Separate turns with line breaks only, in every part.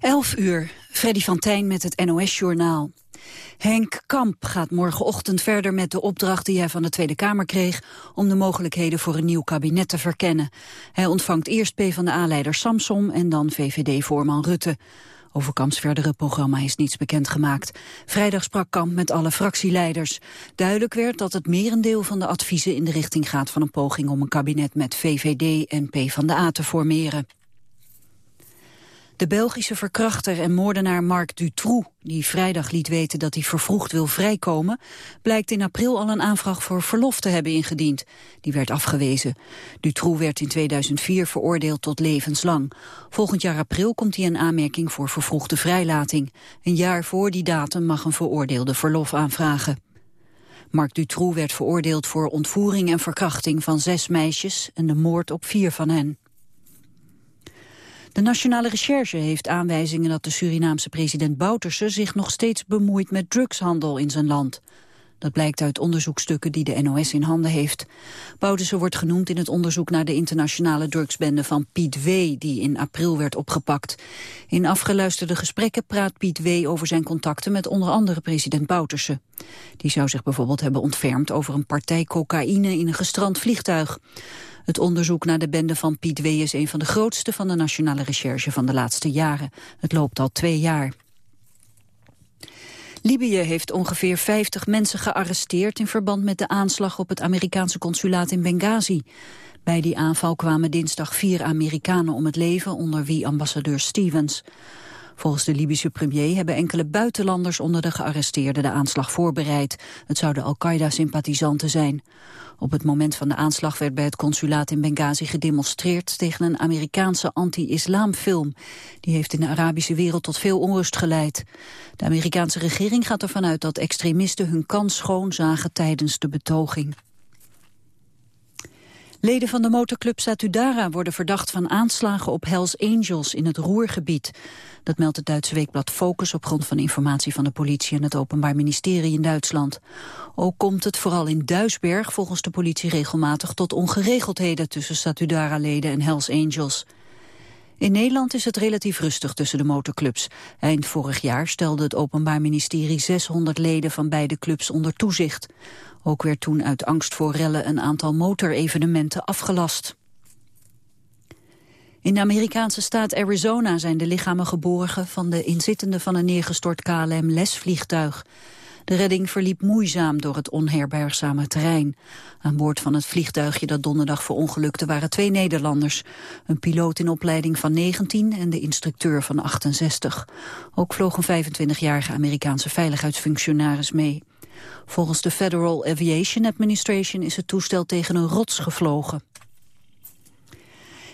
11 uur, Freddy van Tijn met het NOS-journaal. Henk Kamp gaat morgenochtend verder met de opdracht die hij van de Tweede Kamer kreeg om de mogelijkheden voor een nieuw kabinet te verkennen. Hij ontvangt eerst PvdA-leider Samsom en dan VVD-voorman Rutte. Over Kamps verdere programma is niets bekendgemaakt. Vrijdag sprak Kamp met alle fractieleiders. Duidelijk werd dat het merendeel van de adviezen in de richting gaat van een poging om een kabinet met VVD en PvdA te formeren. De Belgische verkrachter en moordenaar Marc Dutroux, die vrijdag liet weten dat hij vervroegd wil vrijkomen, blijkt in april al een aanvraag voor verlof te hebben ingediend. Die werd afgewezen. Dutroux werd in 2004 veroordeeld tot levenslang. Volgend jaar april komt hij in aanmerking voor vervroegde vrijlating. Een jaar voor die datum mag een veroordeelde verlof aanvragen. Marc Dutroux werd veroordeeld voor ontvoering en verkrachting van zes meisjes en de moord op vier van hen. De Nationale Recherche heeft aanwijzingen dat de Surinaamse president Bouterse zich nog steeds bemoeit met drugshandel in zijn land. Dat blijkt uit onderzoekstukken die de NOS in handen heeft. Bouterse wordt genoemd in het onderzoek naar de internationale drugsbende van Piet W., die in april werd opgepakt. In afgeluisterde gesprekken praat Piet W. over zijn contacten met onder andere president Bouterse. Die zou zich bijvoorbeeld hebben ontfermd over een partij cocaïne in een gestrand vliegtuig. Het onderzoek naar de bende van Piet W. is een van de grootste van de nationale recherche van de laatste jaren. Het loopt al twee jaar. Libië heeft ongeveer 50 mensen gearresteerd in verband met de aanslag op het Amerikaanse consulaat in Benghazi. Bij die aanval kwamen dinsdag vier Amerikanen om het leven, onder wie ambassadeur Stevens. Volgens de Libische premier hebben enkele buitenlanders onder de gearresteerden de aanslag voorbereid. Het zouden Al-Qaeda-sympathisanten zijn. Op het moment van de aanslag werd bij het consulaat in Benghazi gedemonstreerd tegen een Amerikaanse anti-islamfilm. Die heeft in de Arabische wereld tot veel onrust geleid. De Amerikaanse regering gaat ervan uit dat extremisten hun kans schoon zagen tijdens de betoging. Leden van de motorclub Satudara worden verdacht van aanslagen op Hells Angels in het Roergebied. Dat meldt het Duitse weekblad Focus op grond van informatie van de politie en het Openbaar Ministerie in Duitsland. Ook komt het vooral in Duisberg volgens de politie regelmatig tot ongeregeldheden tussen Satudara-leden en Hells Angels. In Nederland is het relatief rustig tussen de motorclubs. Eind vorig jaar stelde het Openbaar Ministerie 600 leden van beide clubs onder toezicht. Ook werd toen uit angst voor rellen een aantal motorevenementen afgelast. In de Amerikaanse staat Arizona zijn de lichamen geborgen van de inzittenden van een neergestort KLM-lesvliegtuig. De redding verliep moeizaam door het onherbergzame terrein. Aan boord van het vliegtuigje dat donderdag verongelukte waren twee Nederlanders. Een piloot in opleiding van 19 en de instructeur van 68. Ook vloog een 25-jarige Amerikaanse veiligheidsfunctionaris mee. Volgens de Federal Aviation Administration is het toestel tegen een rots gevlogen.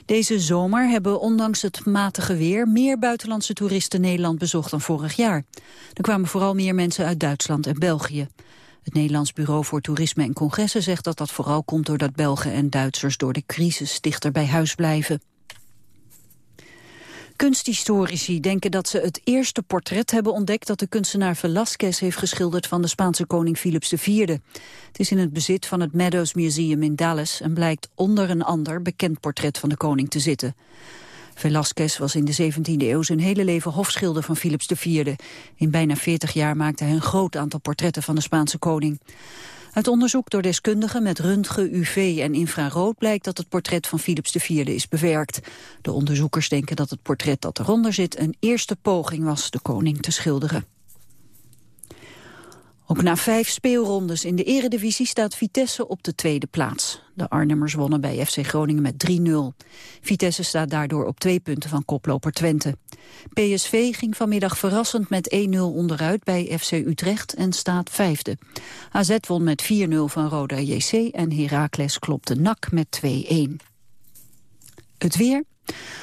Deze zomer hebben ondanks het matige weer meer buitenlandse toeristen Nederland bezocht dan vorig jaar. Er kwamen vooral meer mensen uit Duitsland en België. Het Nederlands Bureau voor Toerisme en Congressen zegt dat dat vooral komt doordat Belgen en Duitsers door de crisis dichter bij huis blijven. Kunsthistorici denken dat ze het eerste portret hebben ontdekt dat de kunstenaar Velázquez heeft geschilderd van de Spaanse koning Philips IV. Het is in het bezit van het Meadows Museum in Dallas en blijkt onder een ander bekend portret van de koning te zitten. Velázquez was in de 17e eeuw zijn hele leven hofschilder van Philips IV. In bijna 40 jaar maakte hij een groot aantal portretten van de Spaanse koning. Uit onderzoek door deskundigen met röntgen, UV en infrarood blijkt dat het portret van Philips IV is bewerkt. De onderzoekers denken dat het portret dat eronder zit een eerste poging was de koning te schilderen. Ook na vijf speelrondes in de eredivisie staat Vitesse op de tweede plaats. De Arnhemmers wonnen bij FC Groningen met 3-0. Vitesse staat daardoor op twee punten van koploper Twente. PSV ging vanmiddag verrassend met 1-0 onderuit bij FC Utrecht en staat vijfde. AZ won met 4-0 van Roda JC en Heracles klopte NAC met 2-1. Het weer.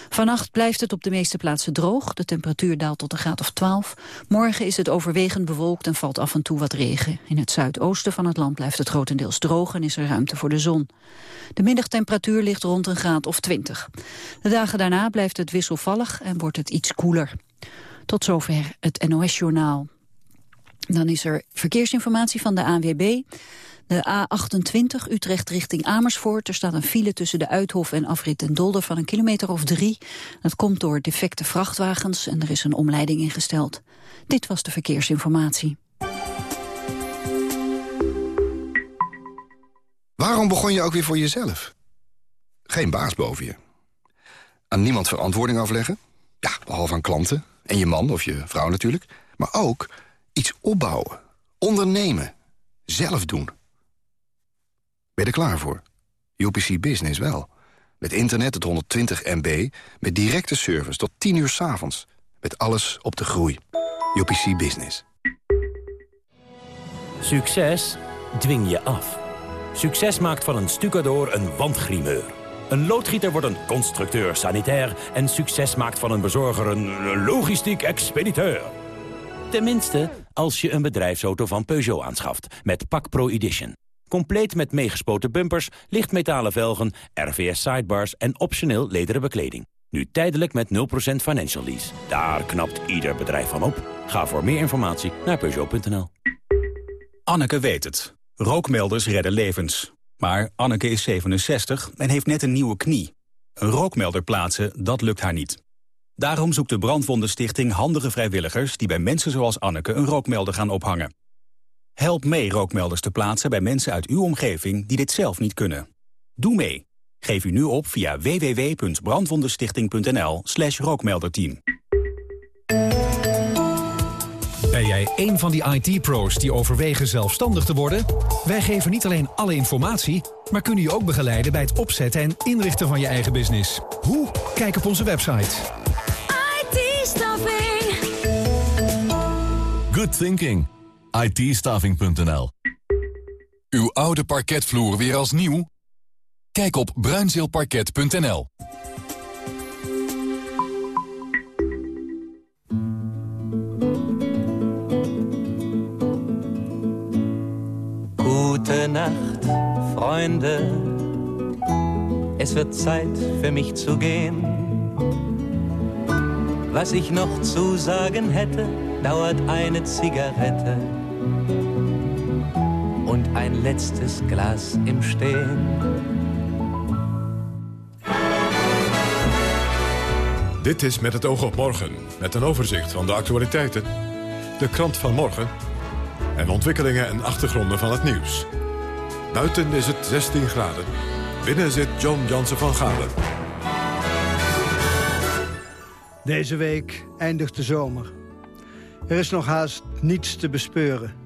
Vannacht blijft het op de meeste plaatsen droog. De temperatuur daalt tot een graad of 12. Morgen is het overwegend bewolkt en valt af en toe wat regen. In het zuidoosten van het land blijft het grotendeels droog en is er ruimte voor de zon. De middagtemperatuur ligt rond een graad of 20. De dagen daarna blijft het wisselvallig en wordt het iets koeler. Tot zover het NOS-journaal. Dan is er verkeersinformatie van de ANWB. De A28 Utrecht richting Amersfoort. Er staat een file tussen de Uithof en Afrit en Dolder van een kilometer of drie. Dat komt door defecte vrachtwagens en er is een omleiding ingesteld. Dit was de verkeersinformatie.
Waarom begon je ook weer voor jezelf? Geen baas boven je. Aan niemand verantwoording afleggen? Ja, behalve aan klanten. En je man of je vrouw natuurlijk. Maar ook iets opbouwen. Ondernemen. Zelf doen. Ben je er klaar voor? UPC Business wel. Met internet tot 120 MB. Met directe service tot 10 uur s avonds. Met alles op de groei. UPC Business.
Succes dwing je af. Succes maakt van een stucador een wandgrimeur. Een loodgieter wordt een constructeur sanitair... en succes maakt van een bezorger een logistiek expediteur. Tenminste, als je een bedrijfsauto van Peugeot aanschaft... met Pak Pro Edition. Compleet met meegespoten bumpers, lichtmetalen velgen, RVS sidebars... en optioneel lederen bekleding. Nu tijdelijk met 0% financial lease. Daar knapt ieder bedrijf van op. Ga voor meer informatie naar Peugeot.nl.
Anneke weet het. Rookmelders redden levens. Maar Anneke is 67 en heeft net een nieuwe knie. Een rookmelder plaatsen, dat lukt haar niet. Daarom zoekt de Brandwondenstichting handige vrijwilligers... die bij mensen zoals Anneke een rookmelder gaan ophangen. Help mee rookmelders te plaatsen bij mensen uit uw omgeving... die dit zelf niet kunnen. Doe mee. Geef u nu op via www.brandwondenstichting.nl slash rookmelderteam.
Ben jij een van die IT-pro's die overwegen zelfstandig te worden? Wij geven niet alleen alle informatie, maar kunnen je ook begeleiden bij het opzetten en inrichten van je eigen business. Hoe? Kijk op onze website.
IT-staffing.
Good thinking. It
Uw oude parketvloer weer als nieuw? Kijk op bruinzeelparket.nl.
Gute Nacht, Freunde. Es wird Zeit für mich zu gehen. Was ich noch zu sagen hätte, dauert eine Zigarette und ein letztes Glas im Stehen.
Dit is Met het oog op morgen, met een overzicht van de actualiteiten, de krant van morgen en ontwikkelingen en achtergronden van het nieuws. Buiten is het 16 graden. Binnen zit John Jansen van Galen.
Deze week eindigt de zomer. Er is nog haast niets te bespeuren.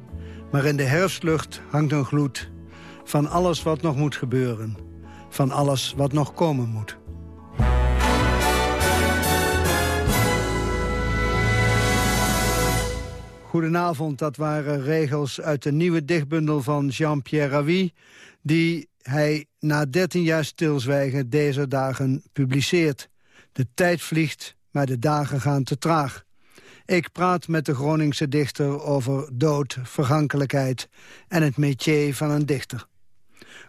Maar in de herfstlucht hangt een gloed van alles wat nog moet gebeuren. Van alles wat nog komen moet. Goedenavond, dat waren regels uit de nieuwe dichtbundel van Jean-Pierre Ravi... die hij na 13 jaar stilzwijgen deze dagen publiceert. De tijd vliegt, maar de dagen gaan te traag. Ik praat met de Groningse dichter over dood, vergankelijkheid... en het métier van een dichter.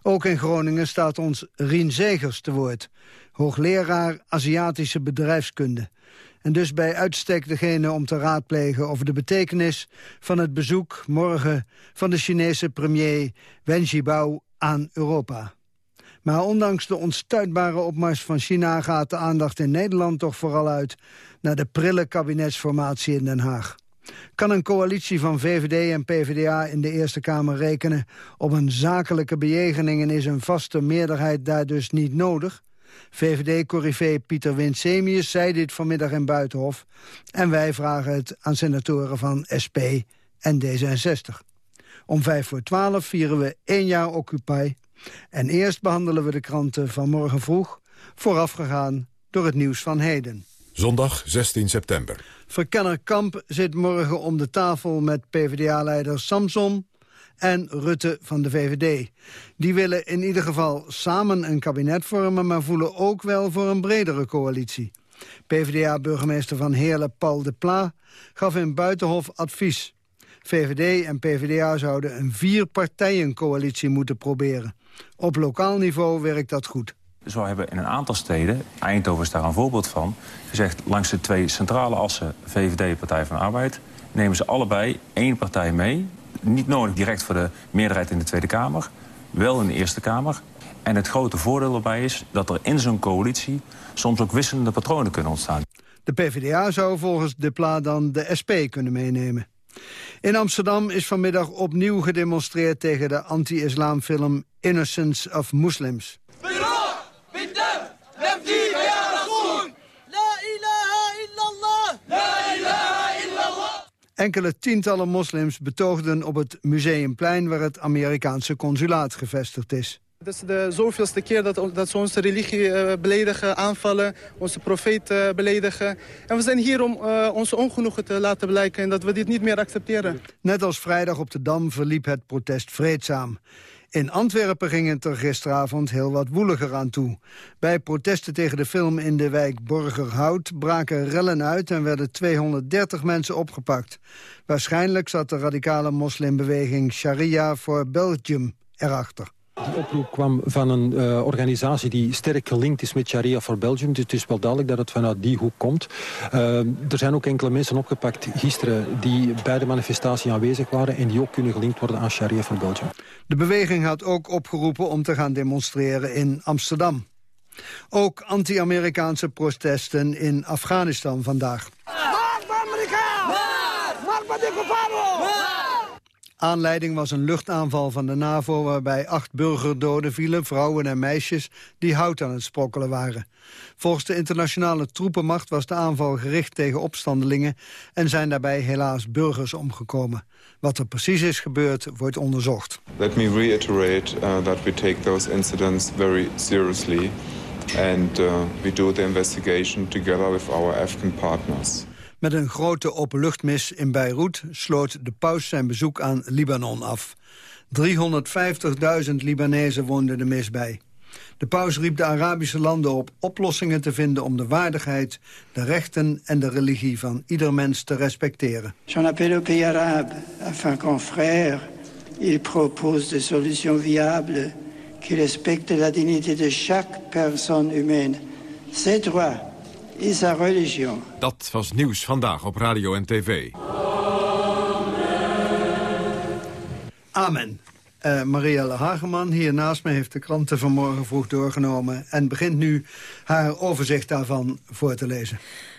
Ook in Groningen staat ons Rien Zegers te woord. Hoogleraar Aziatische bedrijfskunde. En dus bij uitstek degene om te raadplegen over de betekenis van het bezoek morgen van de Chinese premier Wen Jiabao aan Europa. Maar ondanks de onstuitbare opmars van China gaat de aandacht in Nederland toch vooral uit naar de prille kabinetsformatie in Den Haag. Kan een coalitie van VVD en PvdA in de Eerste Kamer rekenen op een zakelijke bejegening en is een vaste meerderheid daar dus niet nodig? VVD-corrivé Pieter Winsemius zei dit vanmiddag in Buitenhof. En wij vragen het aan senatoren van SP en D66. Om vijf voor twaalf vieren we één jaar Occupy. En eerst behandelen we de kranten van morgen vroeg... voorafgegaan door het nieuws van heden.
Zondag 16 september.
Verkenner Kamp zit morgen om de tafel met PvdA-leider Samson en Rutte van de VVD. Die willen in ieder geval samen een kabinet vormen... maar voelen ook wel voor een bredere coalitie. PvdA-burgemeester van Heerlen Paul de Pla gaf in Buitenhof advies. VVD en PvdA zouden een vier-partijen-coalitie moeten proberen. Op lokaal niveau werkt dat goed.
Zo hebben in een aantal steden, Eindhoven is daar een voorbeeld van... gezegd langs de twee centrale assen VVD Partij van de Arbeid nemen ze allebei één partij mee. Niet nodig direct voor de meerderheid in de Tweede Kamer. Wel in de Eerste Kamer. En het grote voordeel erbij is dat er in zo'n coalitie... soms ook wisselende patronen kunnen ontstaan.
De PvdA zou volgens De Pla dan de SP kunnen meenemen. In Amsterdam is vanmiddag opnieuw gedemonstreerd tegen de anti-islamfilm Innocence of Muslims. Enkele tientallen moslims betoogden op het Museumplein... waar het Amerikaanse consulaat gevestigd is.
Het is de zoveelste keer dat, dat ze onze religie uh, beledigen, aanvallen, onze profeet uh, beledigen. En we zijn hier om uh, onze ongenoegen te laten blijken en dat we dit niet meer accepteren.
Net als vrijdag op de Dam verliep het protest vreedzaam. In Antwerpen ging het er gisteravond heel wat woeliger aan toe. Bij protesten tegen de film in de wijk Borgerhout braken rellen uit en werden 230 mensen opgepakt. Waarschijnlijk zat de radicale moslimbeweging Sharia voor Belgium erachter.
Die oproep kwam van een uh, organisatie die sterk gelinkt is met Sharia for Belgium. Dus het is wel duidelijk dat het vanuit die hoek komt. Uh, er zijn ook enkele mensen opgepakt gisteren die bij de manifestatie aanwezig waren... en die ook kunnen gelinkt worden aan Sharia for Belgium.
De beweging had ook opgeroepen om te gaan demonstreren in Amsterdam. Ook anti-Amerikaanse protesten in Afghanistan vandaag. Aanleiding was een luchtaanval van de NAVO waarbij acht burgerdoden vielen, vrouwen en meisjes die hout aan het sprokkelen waren. Volgens de internationale troepenmacht was de aanval gericht tegen opstandelingen en zijn daarbij helaas burgers omgekomen. Wat er precies is gebeurd wordt onderzocht.
Let me reiterate uh, that we take those incidents very seriously and uh, we do the investigation together with our Afghan partners.
Met een grote openluchtmis in Beirut sloot de paus zijn bezoek aan Libanon af. 350.000 Libanezen woonden de mis bij. De paus riep de Arabische landen op oplossingen te vinden om de waardigheid, de rechten en de religie van ieder mens te respecteren.
J'en appelle aux pays arabes afin qu'en frères, ils proposent des solutions viables qui respectent la dignité de chaque personne humaine, ses droits is a religion.
Dat was nieuws vandaag op radio en tv.
Amen. Uh, Marielle Hageman hier naast me heeft de kranten vanmorgen vroeg doorgenomen... en begint nu haar overzicht daarvan voor te lezen.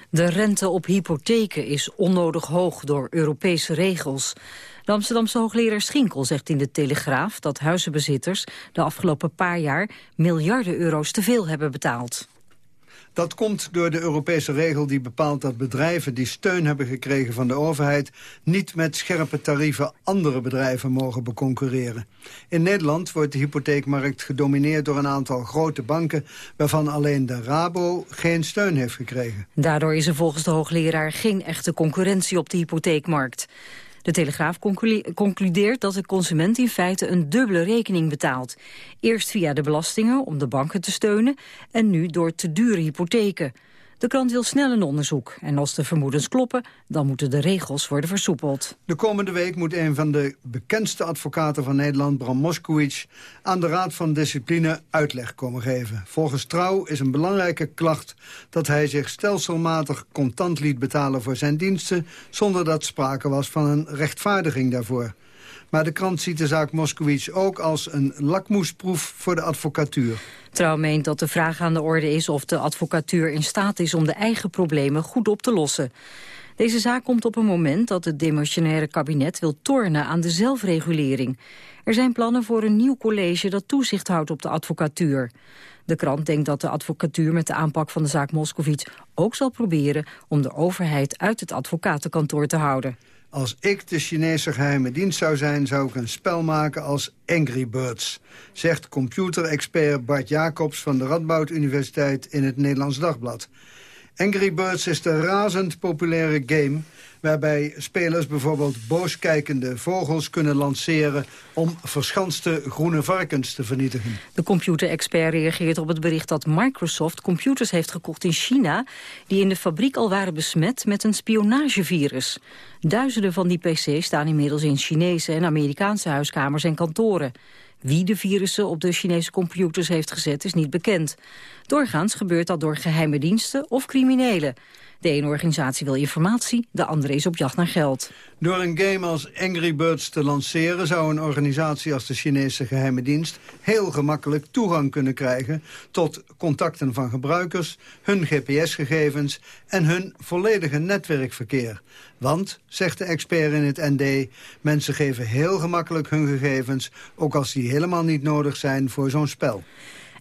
De rente op hypotheken is onnodig hoog door Europese regels. De Amsterdamse hoogleraar Schinkel zegt in de Telegraaf... dat huizenbezitters de afgelopen paar jaar miljarden euro's te veel hebben betaald.
Dat komt door de Europese regel die bepaalt dat bedrijven die steun hebben gekregen van de overheid niet met scherpe tarieven andere bedrijven mogen beconcurreren. In Nederland wordt de hypotheekmarkt gedomineerd door een aantal grote banken waarvan alleen de Rabo geen steun heeft gekregen.
Daardoor is er volgens de hoogleraar geen echte concurrentie op de hypotheekmarkt. De Telegraaf concludeert dat de consument in feite een dubbele rekening betaalt. Eerst via de belastingen om de banken te steunen en nu door te dure hypotheken. De krant wil snel een onderzoek. En als de vermoedens kloppen, dan moeten de regels worden versoepeld.
De komende week moet een van de bekendste advocaten van Nederland, Bram Moskowitz, aan de Raad van Discipline uitleg komen geven. Volgens Trouw is een belangrijke klacht dat hij zich stelselmatig contant liet betalen voor zijn diensten, zonder dat sprake was van een rechtvaardiging daarvoor. Maar de krant ziet de zaak Moskowitz ook als een lakmoesproef voor de advocatuur.
Trouw meent dat de vraag aan de orde is of de advocatuur in staat is om de eigen problemen goed op te lossen. Deze zaak komt op een moment dat het demissionaire kabinet wil tornen aan de zelfregulering. Er zijn plannen voor een nieuw college dat toezicht houdt op de advocatuur. De krant denkt dat de advocatuur met de aanpak van de zaak Moskovits ook zal proberen om de overheid uit het advocatenkantoor te houden.
Als ik de Chinese geheime dienst zou zijn... zou ik een spel maken als Angry Birds... zegt computerexpert Bart Jacobs van de Radboud Universiteit... in het Nederlands Dagblad. Angry Birds is de razend populaire game waarbij spelers bijvoorbeeld booskijkende vogels kunnen lanceren om verschanste groene varkens te vernietigen.
De computerexpert reageert op het bericht dat Microsoft computers heeft gekocht in China die in de fabriek al waren besmet met een spionagevirus. Duizenden van die pc's staan inmiddels in Chinese en Amerikaanse huiskamers en kantoren. Wie de virussen op de Chinese computers heeft gezet is niet bekend. Doorgaans gebeurt dat door geheime diensten of criminelen. De ene organisatie wil informatie, de andere is op jacht naar geld.
Door een game als Angry Birds te lanceren... zou een organisatie als de Chinese geheime dienst... heel gemakkelijk toegang kunnen krijgen tot contacten van gebruikers... hun GPS-gegevens en hun volledige netwerkverkeer. Want, zegt de expert in het ND... mensen geven heel gemakkelijk hun gegevens... ook als die helemaal niet nodig zijn voor zo'n spel.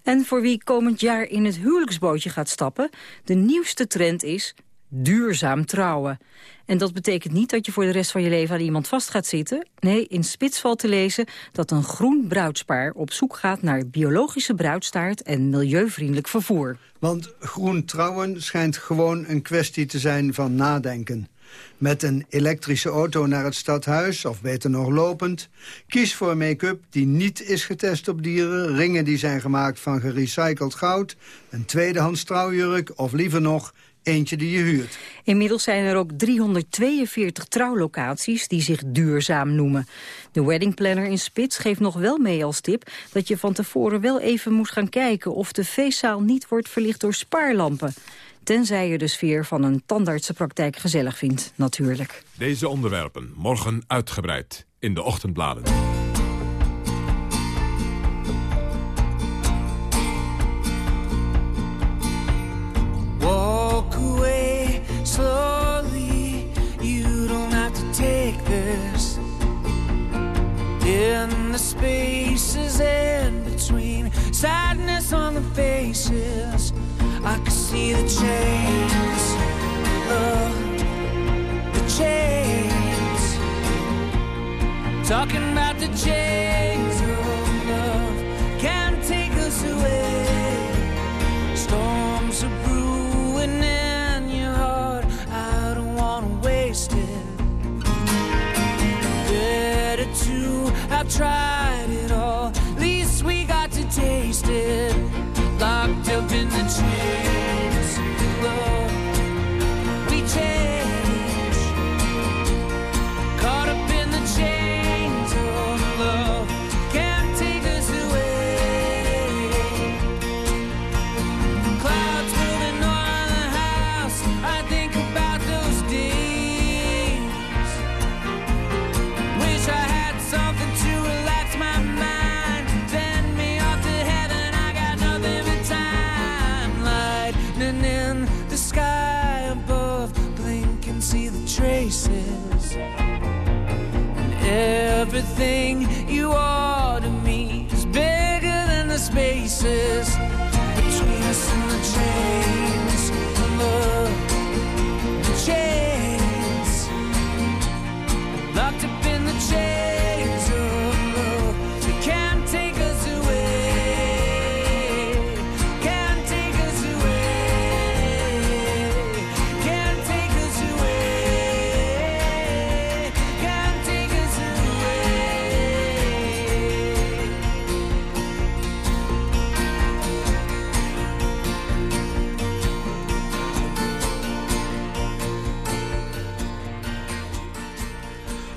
En voor wie komend jaar in het huwelijksbootje gaat stappen... de nieuwste trend is duurzaam trouwen. En dat betekent niet dat je voor de rest van je leven aan iemand vast gaat zitten. Nee, in Spits valt te lezen dat een groen bruidspaar op zoek gaat naar biologische bruidstaart en milieuvriendelijk vervoer.
Want groen trouwen schijnt gewoon een kwestie te zijn van nadenken. Met een elektrische auto naar het stadhuis, of beter nog lopend. Kies voor make-up die niet is getest op dieren. Ringen die zijn gemaakt van gerecycled goud. Een tweedehands trouwjurk, of liever nog eentje die je huurt.
Inmiddels zijn er ook 342 trouwlocaties die zich duurzaam noemen. De weddingplanner in Spits geeft nog wel mee als tip... dat je van tevoren wel even moet gaan kijken... of de feestzaal niet wordt verlicht door spaarlampen. Tenzij je de sfeer van een tandartsenpraktijk gezellig vindt, natuurlijk.
Deze onderwerpen morgen uitgebreid in de ochtendbladen.
In the spaces in between, sadness on the faces. I can see the chains, oh, the chains. Talking about the chains have tried it all.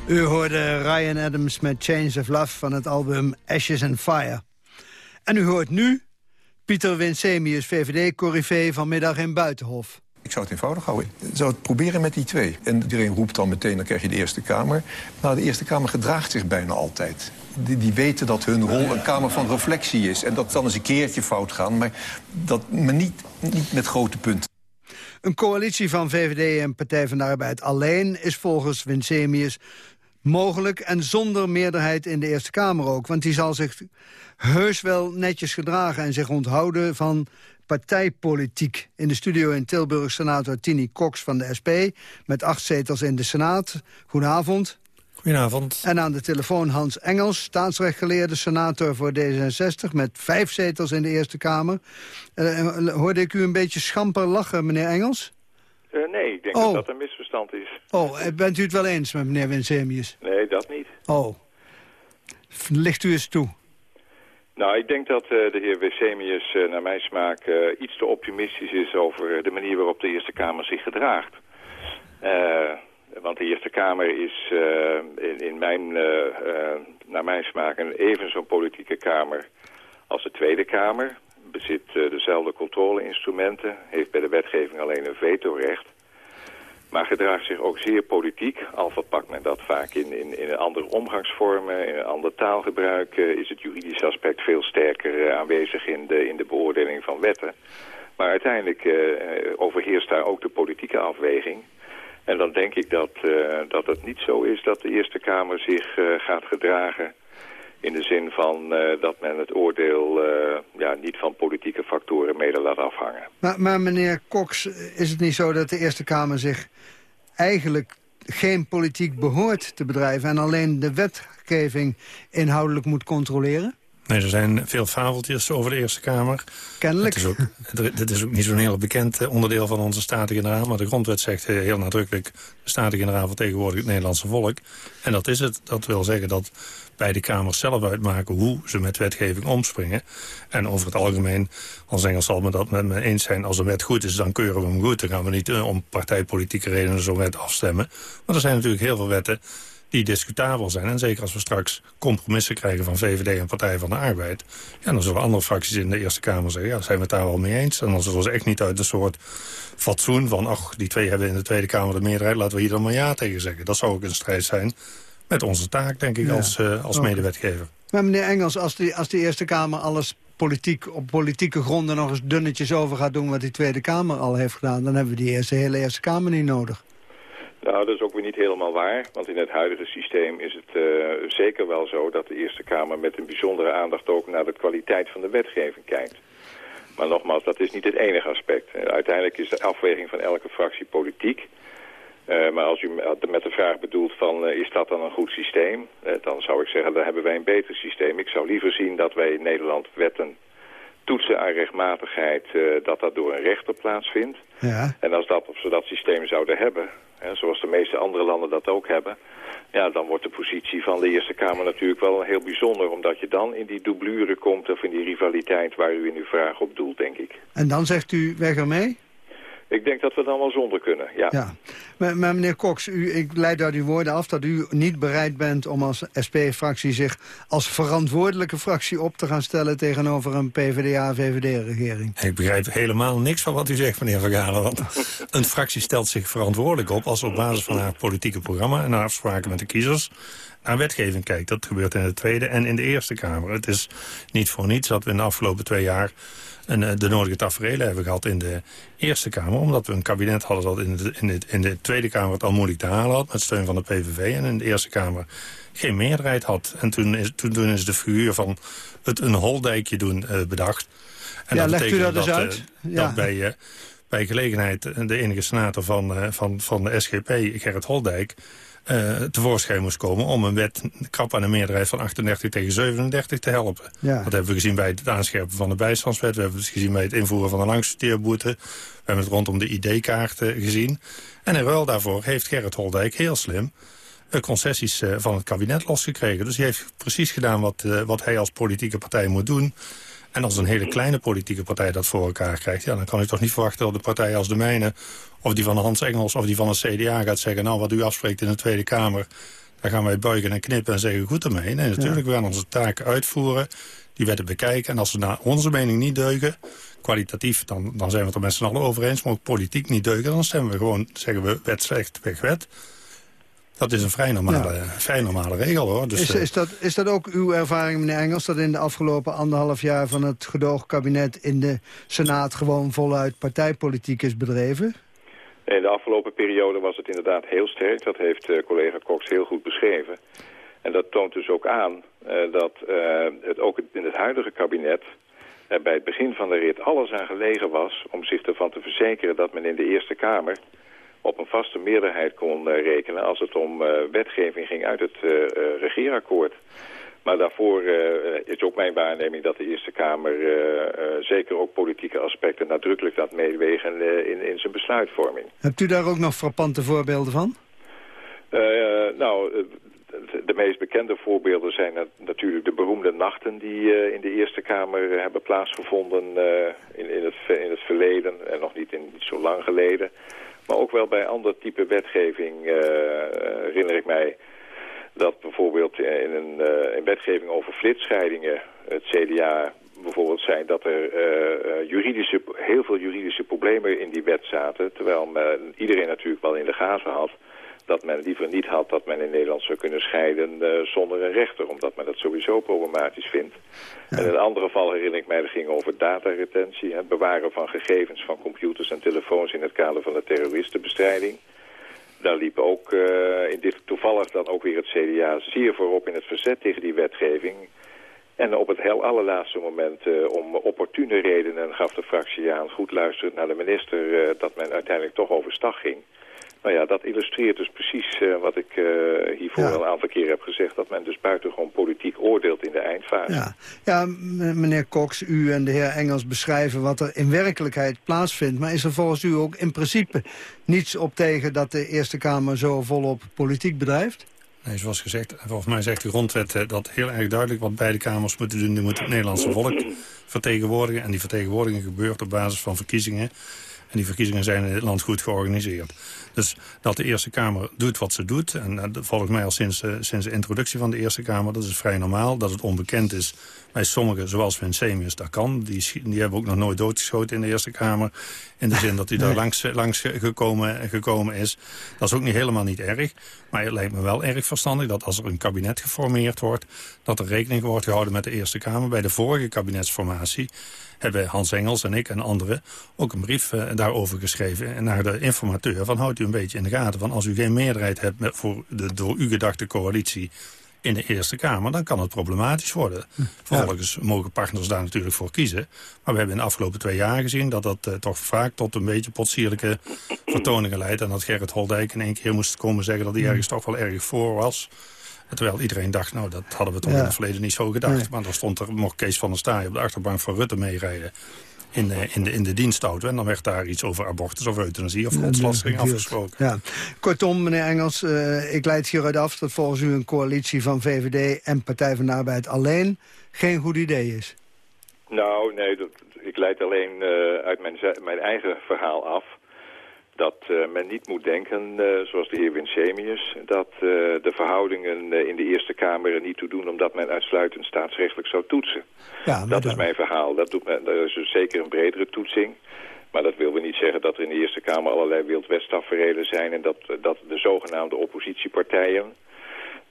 U hoorde Ryan Adams met Chains of Love van het album Ashes and Fire. En u hoort nu Pieter Winsemius, VVD-corrivé vanmiddag in Buitenhof.
Ik zou het eenvoudig houden. Ik zou het proberen met die twee. En iedereen roept dan meteen, dan krijg je de Eerste Kamer. Nou, de Eerste Kamer gedraagt zich bijna altijd. Die, die weten dat hun rol een kamer van reflectie is. En dat dan eens een keertje fout gaan. Maar, dat, maar niet, niet met grote punten.
Een coalitie van VVD en Partij van de Arbeid alleen is volgens Winsemius mogelijk en zonder meerderheid in de Eerste Kamer ook. Want die zal zich heus wel netjes gedragen en zich onthouden van partijpolitiek. In de studio in Tilburg senator Tini Cox van de SP... met acht zetels in de Senaat. Goedenavond.
Goedenavond.
En aan de telefoon Hans Engels, staatsrechtgeleerde senator voor D66... met vijf zetels in de Eerste Kamer. Uh, hoorde ik u een beetje schamper lachen, meneer Engels?
Uh, nee, ik denk
Oh.
dat dat een misverstand is.
Oh, eh, bent u het wel eens met meneer Winsemius?
Nee, dat niet.
Oh. Licht u eens toe.
Nou, ik denk dat eh, de heer Wessemius eh, naar mijn smaak eh, iets te optimistisch is over eh, de manier waarop de Eerste Kamer zich gedraagt. Eh, want de Eerste Kamer is eh, in, in mijn, eh, eh, naar mijn smaak een even zo'n politieke kamer als de Tweede Kamer. Bezit eh, dezelfde controleinstrumenten, heeft bij de wetgeving alleen een vetorecht. Maar gedraagt zich ook zeer politiek. Al verpakt men dat vaak in, in, in andere omgangsvormen, in een ander taalgebruik... eh, is het juridische aspect veel sterker eh, aanwezig in de, in de beoordeling van wetten. Maar uiteindelijk overheerst daar ook de politieke afweging. En dan denk ik dat, eh, dat het niet zo is dat de Eerste Kamer zich gaat gedragen... in de zin van eh, dat men het oordeel eh, ja, niet van politieke factoren mede laat afhangen.
Maar, maar meneer Cox, is het niet zo dat de Eerste Kamer zich eigenlijk geen politiek behoort te bedrijven... en alleen de wetgeving inhoudelijk moet controleren?
Nee, er zijn veel fabeltjes over de Eerste Kamer.
Kennelijk.
Het is ook, dit is ook niet zo'n heel bekend eh, onderdeel van onze Staten-Generaal... maar de grondwet zegt eh, heel nadrukkelijk... de Staten-Generaal vertegenwoordigt het Nederlandse volk. En dat is het. Dat wil zeggen dat beide kamers zelf uitmaken... hoe ze met wetgeving omspringen. En over het algemeen, als Engels zal me dat met me eens zijn... als een wet goed is, dan keuren we hem goed. Dan gaan we niet eh, om partijpolitieke redenen zo'n wet afstemmen. Maar er zijn natuurlijk heel veel wetten die discutabel zijn. En zeker als we straks compromissen krijgen van VVD en Partij van de Arbeid... Ja, dan zullen andere fracties in de Eerste Kamer zeggen... ja, zijn we het daar wel mee eens? En dan zullen ze echt niet uit een soort fatsoen van... ach, die twee hebben in de Tweede Kamer de meerderheid... laten we hier dan maar ja tegen zeggen. Dat zou ook een strijd zijn met onze taak, denk ik,
Ja.
als, eh, als medewetgever.
Maar meneer Engels, als de, als de Eerste Kamer alles politiek, op politieke gronden nog eens dunnetjes over gaat doen... wat die Tweede Kamer al heeft gedaan... dan hebben we die eerste, hele Eerste Kamer niet nodig.
Nou, dat is ook weer niet helemaal waar. Want in het huidige systeem is het eh, zeker wel zo dat de Eerste Kamer met een bijzondere aandacht ook naar de kwaliteit van de wetgeving kijkt. Maar nogmaals, dat is niet het enige aspect. Eh, uiteindelijk is de afweging van elke fractie politiek. Eh, maar als u me- met de vraag bedoelt van is dat dan een goed systeem? Dan zou ik zeggen, dan hebben wij een beter systeem. Ik zou liever zien dat wij in Nederland wetten toetsen aan rechtmatigheid, dat dat door een rechter plaatsvindt.
Ja.
En als, dat, als we dat systeem zouden hebben, zoals de meeste andere landen dat ook hebben... ja, dan wordt de positie van de Eerste Kamer natuurlijk wel heel bijzonder... omdat je dan in die doublure komt of in die rivaliteit waar u in uw vraag op doelt, denk ik.
En dan zegt u weg ermee?
Ik denk dat we dan wel zonder kunnen, ja.
Ja. Maar, maar meneer Cox, u, ik leid uit uw woorden af dat u niet bereid bent om als SP-fractie zich als verantwoordelijke fractie op te gaan stellen tegenover een PvdA-VVD-regering.
Ik begrijp helemaal niks van wat u zegt, meneer Van Galen. Want een fractie stelt zich verantwoordelijk op... als op basis van haar politieke programma en haar afspraken met de kiezers... naar wetgeving kijkt. Dat gebeurt in de Tweede en in de Eerste Kamer. Het is niet voor niets dat we in de afgelopen twee jaar... Een, eh, de nodige tafereelen hebben gehad in de Eerste Kamer. Omdat we een kabinet hadden dat in de, in de, in de Tweede Kamer het al moeilijk te halen had... met steun van de PVV. En in de Eerste Kamer geen meerderheid had. En toen is, toen, toen is de figuur van het een holdijkje doen eh, bedacht. En
Ja,
dat
legt u dat eens
eh,
uit?
dat
Ja.
bij, eh, bij gelegenheid de enige senator van, van, van de SGP, Gerrit Holdijk... eh, tevoorschijn moest komen om een wet krap aan een meerderheid van 38 tegen 37 te helpen.
Ja.
Dat hebben we gezien bij het aanscherpen van de bijstandswet. We hebben het gezien bij het invoeren van de langstudeerboete. We hebben het rondom de ID-kaarten gezien. En in ruil daarvoor heeft Gerrit Holdijk heel slim eh, concessies eh, van het kabinet losgekregen. Dus hij heeft precies gedaan wat, wat hij als politieke partij moet doen. En als een hele kleine politieke partij dat voor elkaar krijgt... Ja, dan kan ik toch niet verwachten dat de partij als de mijne... of die van Hans Engels of die van het CDA gaat zeggen... nou, wat u afspreekt in de Tweede Kamer... daar gaan wij buigen en knippen en zeggen goed ermee. Nee, natuurlijk, we gaan onze taken uitvoeren, die wetten bekijken... en als ze naar onze mening niet deugen, kwalitatief... dan, dan zijn we het er met z'n allen over eens, maar ook politiek niet deugen... dan stemmen we gewoon, zeggen we, wet slecht, weg wet... Dat is een vrij normale, vrij normale regel, hoor. Dus,
is,
eh,
is, dat, is dat ook uw ervaring, meneer Engels... dat in de afgelopen anderhalf jaar van het gedoogkabinet... in de Senaat gewoon voluit partijpolitiek is bedreven?
In de afgelopen periode was het inderdaad heel sterk. Dat heeft eh, collega Cox heel goed beschreven. En dat toont dus ook aan eh, dat eh, het ook in het huidige kabinet... er bij het begin van de rit alles aan gelegen was... om zich ervan te verzekeren dat men in de Eerste Kamer... op een vaste meerderheid kon eh, rekenen... als het om eh, wetgeving ging uit het eh, regeerakkoord. Maar daarvoor is ook mijn waarneming dat de Eerste Kamer zeker ook politieke aspecten nadrukkelijk laat meewegen in, in zijn besluitvorming.
Hebt u daar ook nog frappante voorbeelden van?
Nou, de- meest bekende voorbeelden zijn nat- natuurlijk de beroemde nachten die in de Eerste Kamer hebben plaatsgevonden in, in, het, in het verleden en nog niet, in, niet zo lang geleden. Maar ook wel bij ander type wetgeving eh, herinner ik mij dat bijvoorbeeld in een, eh, in wetgeving over flitsscheidingen het CDA bijvoorbeeld zijn dat er eh, juridische, heel veel juridische problemen in die wet zaten. Terwijl men, iedereen natuurlijk wel in de gaten had dat men liever niet had dat men in Nederland zou kunnen scheiden eh, zonder een rechter. Omdat men dat sowieso problematisch vindt. En in een ander geval herinner ik mij, dat ging over dataretentie. Het bewaren van gegevens van computers en telefoons in het kader van de terroristenbestrijding. Daar liep ook eh, in dit toevallig dan ook weer het CDA zeer voorop in het verzet tegen die wetgeving. En op het heel allerlaatste moment, eh, om opportune redenen, gaf de fractie aan, goed luisteren naar de minister, dat men uiteindelijk toch overstag ging. Nou ja, dat illustreert dus precies eh, wat ik eh, hiervoor
Ja.
een aantal keer heb gezegd, dat men dus buitengewoon politiek oordeelt in de eindfase.
Ja, ja meneer Cox, u en de heer Engels beschrijven wat er in werkelijkheid plaatsvindt. Maar is er volgens u ook in principe niets op tegen dat de Eerste Kamer zo volop politiek bedrijft?
Nee, zoals gezegd, volgens mij zegt de grondwet eh, dat heel erg duidelijk wat beide kamers moeten doen. Die moeten het Nederlandse volk vertegenwoordigen. En die vertegenwoordiging gebeurt op basis van verkiezingen. En die verkiezingen zijn in dit land goed georganiseerd. Dus dat de Eerste Kamer doet wat ze doet. En eh, dat volgens mij al sinds, eh, sinds de introductie van de Eerste Kamer. Dat is vrij normaal. Dat het onbekend is bij sommigen, zoals Vincemius, dat kan. Die, die hebben ook nog nooit doodgeschoten in de Eerste Kamer. In de zin dat hij daar langs, langs gekomen, gekomen is. Dat is ook niet helemaal niet erg. Maar het lijkt me wel erg verstandig dat als er een kabinet geformeerd wordt... dat er rekening wordt gehouden met de Eerste Kamer. Bij de vorige kabinetsformatie hebben Hans Engels en ik en anderen... ook een brief eh, daarover geschreven naar de informateur... van houdt u een beetje in de gaten. Van als u geen meerderheid hebt... Met, voor de door u gedachte coalitie in de Eerste Kamer... dan kan het problematisch worden. Vervolgens mogen partners daar natuurlijk voor kiezen. Maar we hebben in de afgelopen twee jaar gezien... dat dat eh, toch vaak tot een beetje potsierlijke vertoningen leidt... en dat Gerrit Holdijk in één keer moest komen zeggen... dat hij ergens toch wel erg voor was... Terwijl iedereen dacht, nou, dat hadden we toch
Ja.
in het verleden niet zo gedacht.
Nee.
Maar dan stond er, mocht Kees van der Staaij op de achterbank van Rutte meerijden... In de, in, de, in de dienstauto. En dan werd daar iets over abortus of euthanasie of godslastering afgesproken.
Ja. Kortom, meneer Engels, eh, ik leid hieruit af dat volgens u een coalitie van VVD en Partij van de Arbeid alleen geen goed idee is.
Nou, nee, dat, ik leid alleen eh, uit mijn, mijn eigen verhaal af... dat eh, men niet moet denken, eh, zoals de heer Winsemius... dat eh, de verhoudingen in de Eerste Kamer er niet toe doen... omdat men uitsluitend staatsrechtelijk zou toetsen.
Ja,
dat
dan-
is mijn verhaal. Dat doet men, er is dus zeker een bredere toetsing... Maar dat wil we niet zeggen dat er in de Eerste Kamer allerlei wildwestaferelen zijn... en dat, dat de zogenaamde oppositiepartijen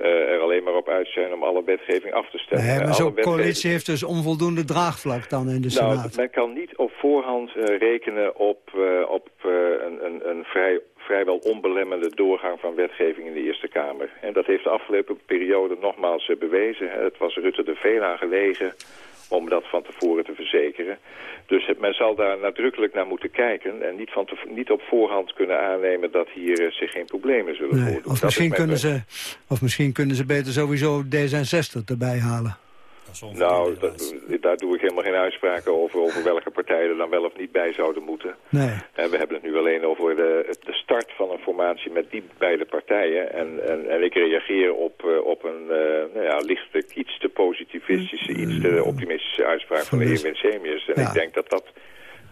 er alleen maar op uit zijn om alle wetgeving af te stemmen.
Nee,
Eh,
maar zo'n
wetgeving-
coalitie heeft dus onvoldoende draagvlak dan in de
nou,
Senaat.
men kan niet op voorhand eh, rekenen op, eh, op eh, een, een, een vrij, vrijwel onbelemmerde doorgang van wetgeving in de Eerste Kamer. En dat heeft de afgelopen periode nogmaals eh, bewezen. Het was Rutte er veel aan gelegen om dat van tevoren te verzekeren. Dus het, men zal daar nadrukkelijk naar moeten kijken... en niet, van te, niet op voorhand kunnen aannemen dat hier eh, zich geen problemen zullen
Nee,
voordoen.
of,
Dat
misschien kunnen
punt.
ze, of misschien kunnen ze beter sowieso D66 erbij halen.
Nou, dat- daar doe ik helemaal geen uitspraken over, over welke partijen er dan wel of niet bij zouden moeten.
Nee.
En we hebben het nu alleen over de, de start van een formatie met die beide partijen. En, en, en ik reageer op, eh, op een uh, nou ja, lichtelijk iets te positivistische, iets te optimistische uitspraak van de heer Winsemius. En
Ja.
ik denk dat dat,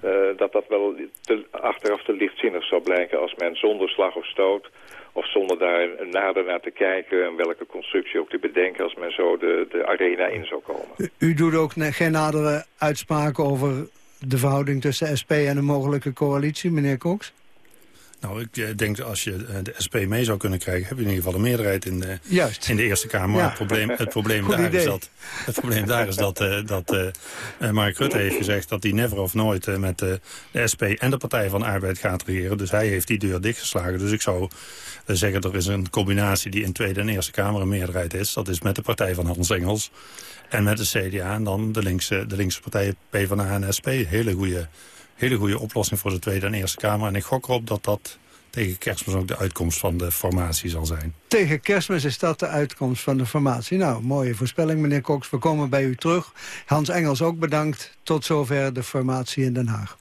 uh, dat dat wel te, achteraf te lichtzinnig zou blijken als men zonder slag of stoot... of zonder daar nader naar te kijken en welke constructie ook te bedenken... als men zo de, de arena in zou komen.
U, doet ook geen nadere uitspraken over de verhouding tussen SP en een mogelijke coalitie, meneer Cox?
Nou, ik eh, denk dat als je eh, de SP mee zou kunnen krijgen... heb je in ieder geval een meerderheid in de,
Juist.
in de Eerste Kamer.
Ja.
Het probleem, het probleem,
Goed
daar, is dat, het probleem daar is dat, eh, dat Mark Rutte heeft gezegd... dat hij never of nooit met de SP en de Partij van de Arbeid gaat regeren. Dus hij heeft die deur dichtgeslagen. Dus ik zou zeggen, er is een combinatie die in Tweede en Eerste Kamer een meerderheid is. Dat is met de Partij van Hans Engels en met de CDA... en dan de linkse, de linkse partijen PvdA en SP. Hele goede, hele goede oplossing voor de Tweede en Eerste Kamer. En ik gok erop dat dat tegen kerstmis ook de uitkomst van de formatie zal zijn.
Tegen kerstmis is dat de uitkomst van de formatie. Nou, mooie voorspelling, meneer Cox. We komen bij u terug. Hans Engels ook bedankt. Tot zover de formatie in Den Haag.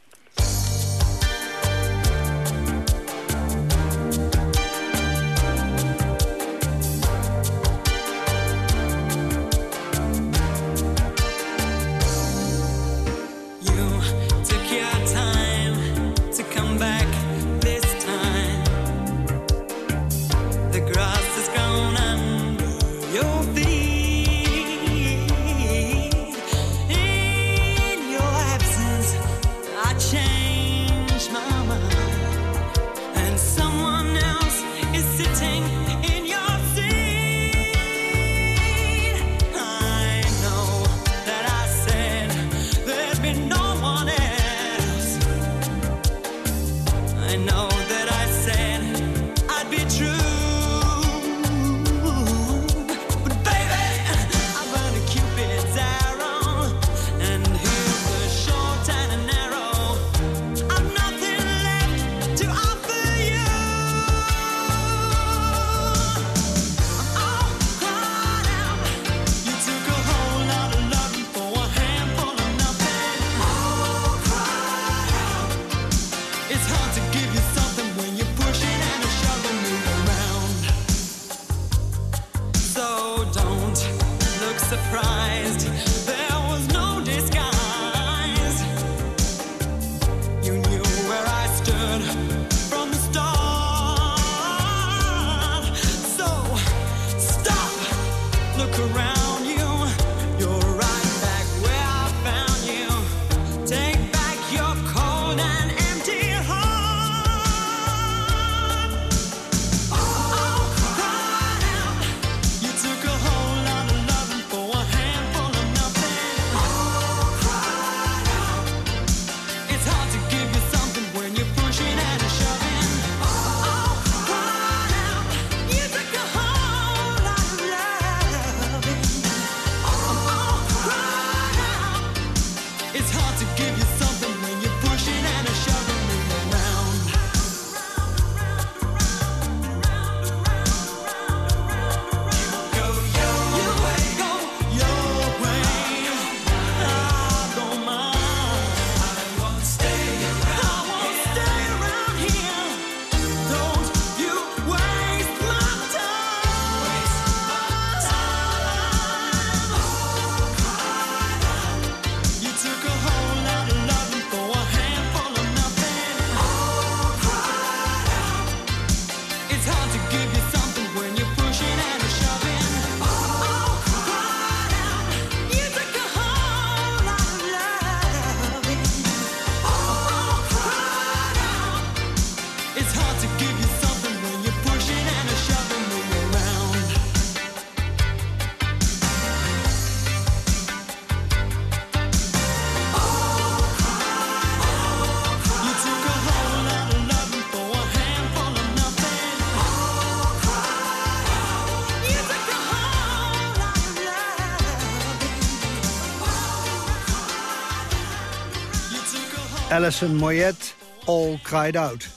Alison Moyet, All Cried Out.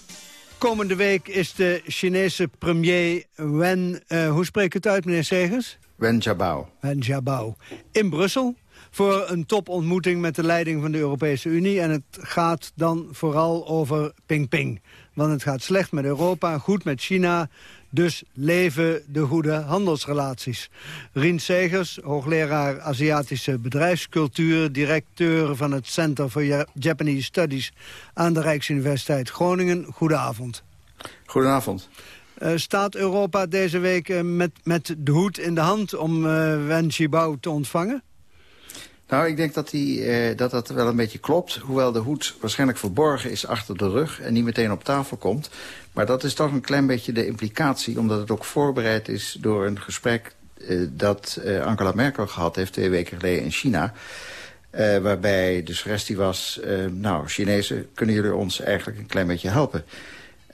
Komende week is de Chinese premier Wen... eh, hoe spreek ik het uit, meneer Segers?
Wen Jiabao.
Wen Jiabao. In Brussel voor een topontmoeting met de leiding van de Europese Unie. En het gaat dan vooral over ping-ping. Want het gaat slecht met Europa, goed met China... Dus leven de goede handelsrelaties. Rien Segers, hoogleraar Aziatische bedrijfscultuur... directeur van het Center for Ja- Japanese Studies aan de Rijksuniversiteit Groningen. Goedenavond.
Goedenavond.
Eh, staat Europa deze week eh, met, met de hoed in de hand om eh Wen Jiabao te ontvangen?
Nou, ik denk dat, die, eh, dat dat wel een beetje klopt. Hoewel de hoed waarschijnlijk verborgen is achter de rug... en niet meteen op tafel komt. Maar dat is toch een klein beetje de implicatie... omdat het ook voorbereid is door een gesprek... eh, dat eh, Angela Merkel gehad heeft twee weken geleden in China... Eh, waarbij de suggestie was... nou, Chinezen, kunnen jullie ons eigenlijk een klein beetje helpen?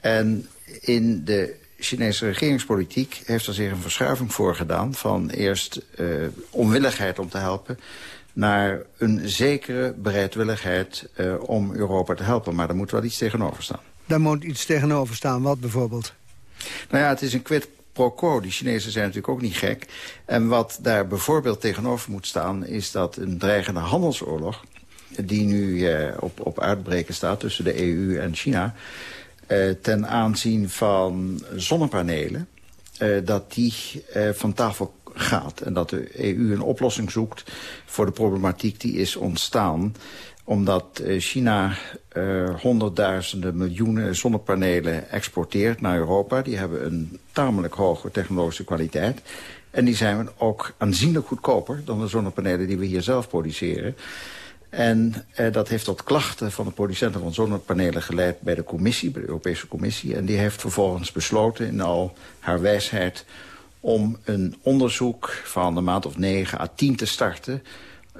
En in de Chinese regeringspolitiek heeft er zich een verschuiving voor gedaan... van eerst onwilligheid om te helpen naar een zekere bereidwilligheid eh, om Europa te helpen. Maar er moet wel iets tegenover staan.
Daar moet iets tegenover staan, wat bijvoorbeeld?
Nou ja, het is een quid pro quo. Die Chinezen zijn natuurlijk ook niet gek. En wat daar bijvoorbeeld tegenover moet staan... is dat een dreigende handelsoorlog... die nu eh, op, op uitbreken staat tussen de EU en China... eh, ten aanzien van zonnepanelen... eh, dat die van tafel gaat. En dat de EU een oplossing zoekt voor de problematiek die is ontstaan omdat eh, China eh, honderdduizenden miljoenen zonnepanelen exporteert naar Europa. Die hebben een tamelijk hoge technologische kwaliteit. En die zijn ook aanzienlijk goedkoper dan de zonnepanelen die we hier zelf produceren. En eh, dat heeft tot klachten van de producenten van zonnepanelen geleid bij de commissie, bij de Europese Commissie. En die heeft vervolgens besloten in al haar wijsheid om een onderzoek van een maand of negen à tien te starten...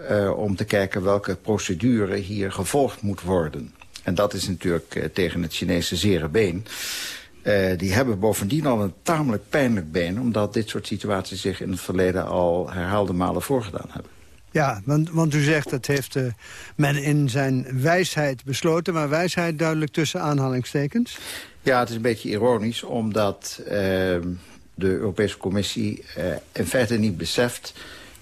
Uh, om te kijken welke procedure hier gevolgd moet worden. En dat is natuurlijk uh, tegen het Chinese zere been. Uh, die hebben bovendien al een tamelijk pijnlijk been... omdat dit soort situaties zich in het verleden al herhaalde malen voorgedaan hebben.
Ja, want, want u zegt dat heeft uh, men in zijn wijsheid besloten... maar wijsheid duidelijk tussen aanhalingstekens?
Ja, het is een beetje ironisch, omdat uh, de Europese Commissie uh, in feite niet beseft...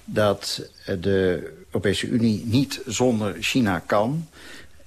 dat de Europese Unie niet zonder China kan...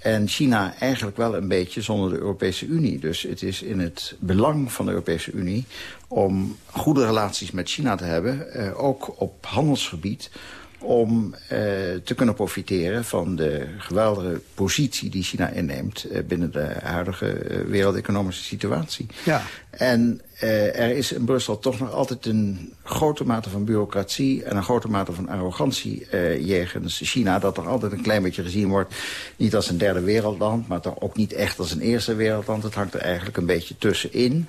En China eigenlijk wel een beetje zonder de Europese Unie. Dus het is in het belang van de Europese Unie... om goede relaties met China te hebben, eh, ook op handelsgebied om eh, te kunnen profiteren van de geweldige positie die China inneemt eh, binnen de huidige eh, wereldeconomische situatie.
Ja.
En er is in Brussel toch nog altijd een grote mate van bureaucratie... en een grote mate van arrogantie jegens China... dat er altijd een klein beetje gezien wordt, niet als een derde wereldland... maar toch ook niet echt als een eerste wereldland. Het hangt er eigenlijk een beetje tussenin.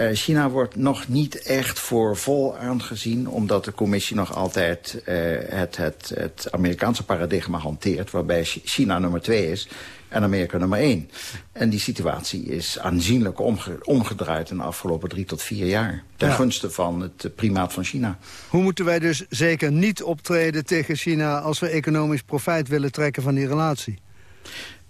Eh, China wordt nog niet echt voor vol aangezien... omdat de commissie nog altijd eh, het, het, het Amerikaanse paradigma hanteert... waarbij Chi- China nummer twee is en Amerika nummer één. En die situatie is aanzienlijk omge- omgedraaid in de afgelopen drie tot vier jaar. Ten
Ja.
gunste van het primaat van China.
Hoe moeten wij dus zeker niet optreden tegen China... als we economisch profijt willen trekken van die relatie?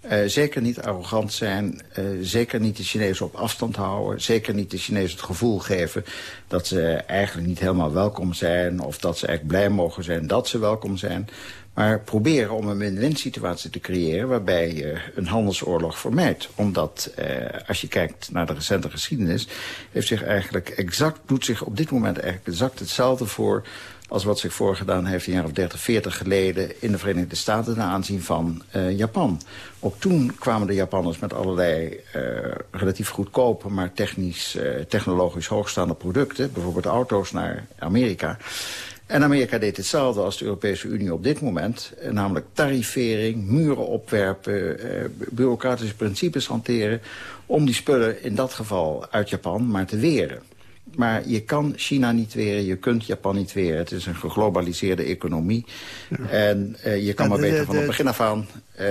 Eh, zeker niet arrogant zijn, eh, zeker niet de Chinezen op afstand houden... zeker niet de Chinezen het gevoel geven dat ze eigenlijk niet helemaal welkom zijn... of dat ze echt blij mogen zijn dat ze welkom zijn. Maar proberen om een win-win situatie te creëren... waarbij je een handelsoorlog vermijdt. Omdat, eh, als je kijkt naar de recente geschiedenis... heeft zich eigenlijk exact, doet zich op dit moment eigenlijk exact hetzelfde voor als wat zich voorgedaan heeft een jaar of 30, 40 geleden... in de Verenigde Staten ten aanzien van eh, Japan. Ook toen kwamen de Japanners met allerlei eh, relatief goedkope... maar technisch, eh, technologisch hoogstaande producten... bijvoorbeeld auto's naar Amerika... En Amerika deed hetzelfde als de Europese Unie op dit moment. Namelijk tarivering, muren opwerpen, bureaucratische principes hanteren... om die spullen in dat geval uit Japan maar te weren. Maar je kan China niet weren, je kunt Japan niet weren. Het is een geglobaliseerde economie. En eh, je kan
Ja,
maar
de-
beter
de-
van het begin af aan eh,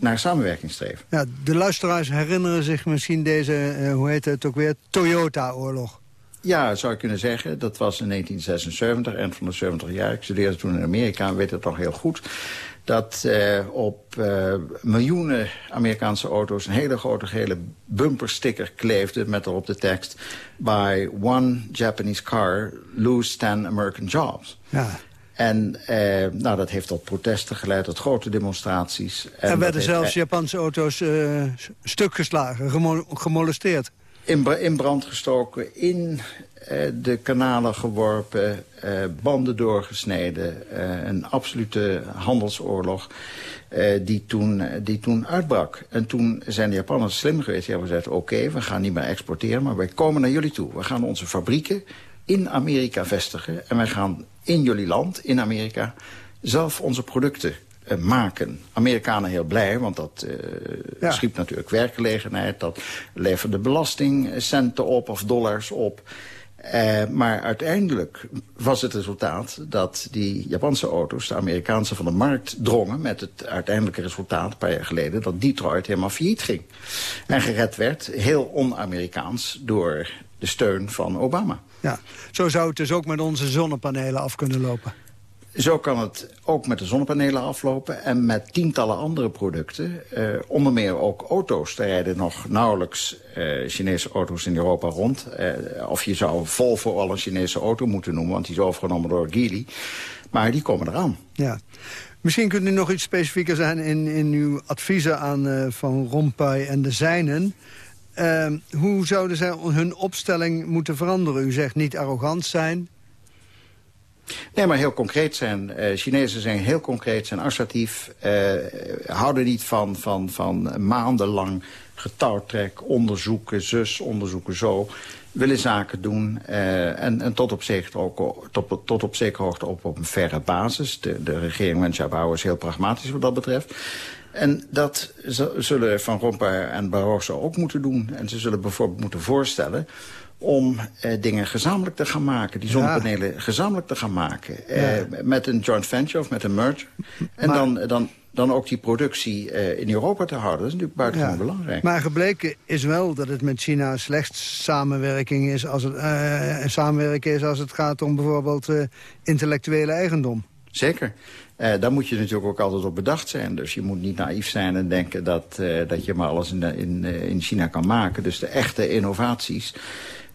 naar samenwerking streven.
Ja, de luisteraars herinneren zich misschien deze, eh, hoe heet het ook weer, Toyota-oorlog.
Ja, zou ik kunnen zeggen. Dat was in 1976, eind van de 70 jaar. Ik studeerde toen in Amerika en weet het nog heel goed. Dat eh, op eh, miljoenen Amerikaanse auto's een hele grote gele bumpersticker kleefde... met erop de tekst... By one Japanese car, lose 10 American jobs.
Ja.
En eh, nou, dat heeft tot protesten geleid, tot grote demonstraties. En dat
werden
heeft-
zelfs Japanse auto's eh, stuk geslagen, gemo- gemolesteerd.
In, in brand gestoken, in eh, de kanalen geworpen, eh, banden doorgesneden. eh, een absolute handelsoorlog die, toen, die toen uitbrak. En toen zijn de Japanners slim geweest. Die hebben gezegd, oké, we gaan niet meer exporteren, maar wij komen naar jullie toe. We gaan onze fabrieken in Amerika vestigen. En wij gaan in jullie land, in Amerika, zelf onze producten eh, maken. Amerikanen heel blij, want dat eh, schiep natuurlijk werkgelegenheid. Dat leverde belastingcenten op of dollars op. Eh, maar uiteindelijk was het resultaat dat die Japanse auto's... de Amerikaanse van de markt drongen... met het uiteindelijke resultaat, een paar jaar geleden... dat Detroit helemaal failliet ging. En gered werd, heel on-Amerikaans... door de steun van Obama.
Ja, zo zou het dus ook met onze zonnepanelen af kunnen lopen.
Zo kan het ook met de zonnepanelen aflopen en met tientallen andere producten. Eh, onder meer ook auto's. Er rijden nog nauwelijks eh, Chinese auto's in Europa rond. Eh, of je zou Volvo al een Chinese auto moeten noemen, want die is overgenomen door Geely. Maar die komen eraan.
Ja. Misschien kunt u nog iets specifieker zijn in, in uw adviezen aan eh, Van Rompuy en de zijnen. Eh, hoe zouden zij hun opstelling moeten veranderen? U zegt niet arrogant zijn.
Nee, maar heel concreet zijn. Eh Chinezen zijn heel concreet, zijn assertief. eh, houden niet van, van, van maandenlang getouwtrek, onderzoeken, zus, onderzoeken zo. Willen zaken doen eh, en, en tot, op zekere, ook, tot, tot op zekere hoogte op, op een verre basis. De, de regering Wen Jiabao is heel pragmatisch wat dat betreft. En dat zullen Van Rompuy en Barroso ook moeten doen. En ze zullen bijvoorbeeld moeten voorstellen om eh, dingen gezamenlijk te gaan maken. Die zonnepanelen gezamenlijk te gaan maken. Eh. Met een joint venture of met een merger. En
Maar-
dan, dan, dan ook die productie eh, in Europa te houden. Dat is natuurlijk buitengewoon
Ja.
belangrijk.
Maar gebleken is wel dat het met China slechts samenwerking is als het, samenwerken is als het gaat om bijvoorbeeld intellectuele eigendom.
Zeker. Eh, daar moet je natuurlijk ook altijd op bedacht zijn. Dus je moet niet naïef zijn en denken dat, dat je maar alles in, in, in China kan maken. Dus de echte innovaties.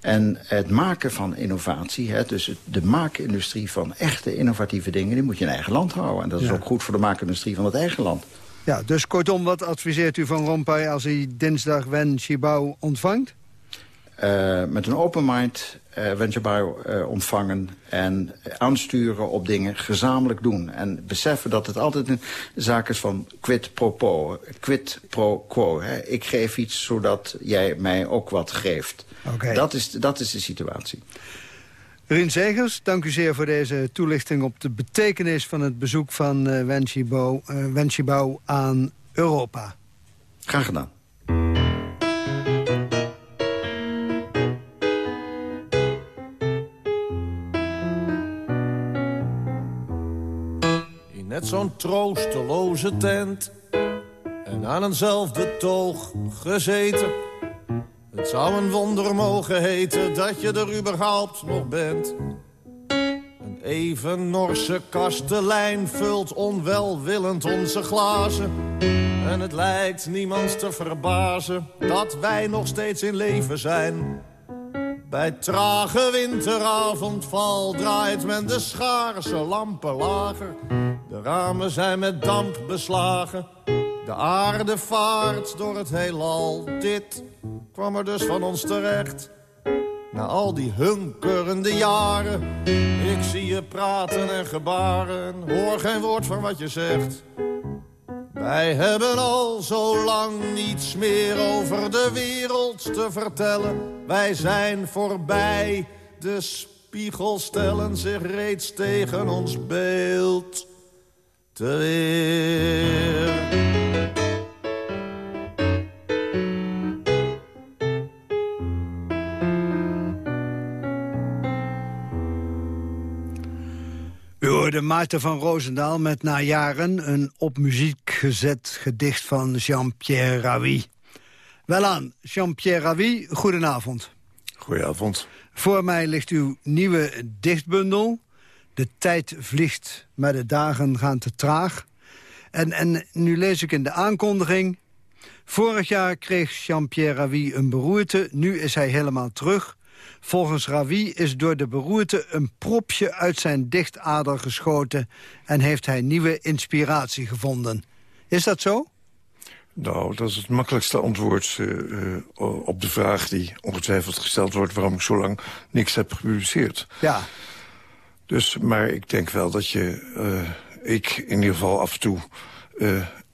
En het maken van innovatie, hè, dus het- de maakindustrie van echte innovatieve dingen... die moet je in eigen land houden. En dat is
Ja.
ook goed voor de maakindustrie van het eigen land.
Ja, dus kortom, wat adviseert u van Rompuy als hij dinsdag Wen Shibao ontvangt?
Eh, met een open mind uh, uh, ontvangen... en aansturen op dingen, gezamenlijk doen. En beseffen dat het altijd een zaak is van quid pro quo. Quid pro quo. Hè. Ik geef iets zodat jij mij ook wat geeft.
Okay.
Dat, is, dat is de situatie.
Rien Zegers, dank u zeer voor deze toelichting op de betekenis van het bezoek van uh, aan Europa.
Graag gedaan.
Zo'n troosteloze tent en aan eenzelfde toog gezeten. Het zou een wonder mogen heten dat je er überhaupt nog bent. Een even norse kastelein vult onwelwillend onze glazen. En het lijkt niemand te verbazen dat wij nog steeds in leven zijn. Bij trage winteravondval draait men de schaarse lampen lager. De ramen zijn met damp beslagen. De aarde vaart door het heelal. Dit kwam er dus van ons terecht. Na al die hunkerende jaren. Ik zie je praten en gebaren. Hoor geen woord van wat je zegt. Wij hebben al zo lang niets meer over de wereld te vertellen. Wij zijn voorbij. De spiegels stellen zich reeds tegen ons beeld te weer.
U hoorde Maarten van Roosendaal met Na Jaren... een op muziek gezet gedicht van Jean-Pierre Ravi. Welaan, Jean-Pierre Ravi, goedenavond.
Goedenavond.
Voor mij ligt uw nieuwe dichtbundel. De tijd vliegt, maar de dagen gaan te traag. En, en nu lees ik in de aankondiging... Vorig jaar kreeg Jean-Pierre Ravi een beroerte, nu is hij helemaal terug... Volgens Ravi is door de beroerte een propje uit zijn dichtader geschoten... en heeft hij nieuwe inspiratie gevonden. Is dat zo?
Nou, dat is het makkelijkste antwoord uh, op de vraag die ongetwijfeld gesteld wordt... waarom ik zo lang niks heb gepubliceerd.
Ja.
Dus, maar ik denk wel dat je, uh, ik in ieder geval af en toe...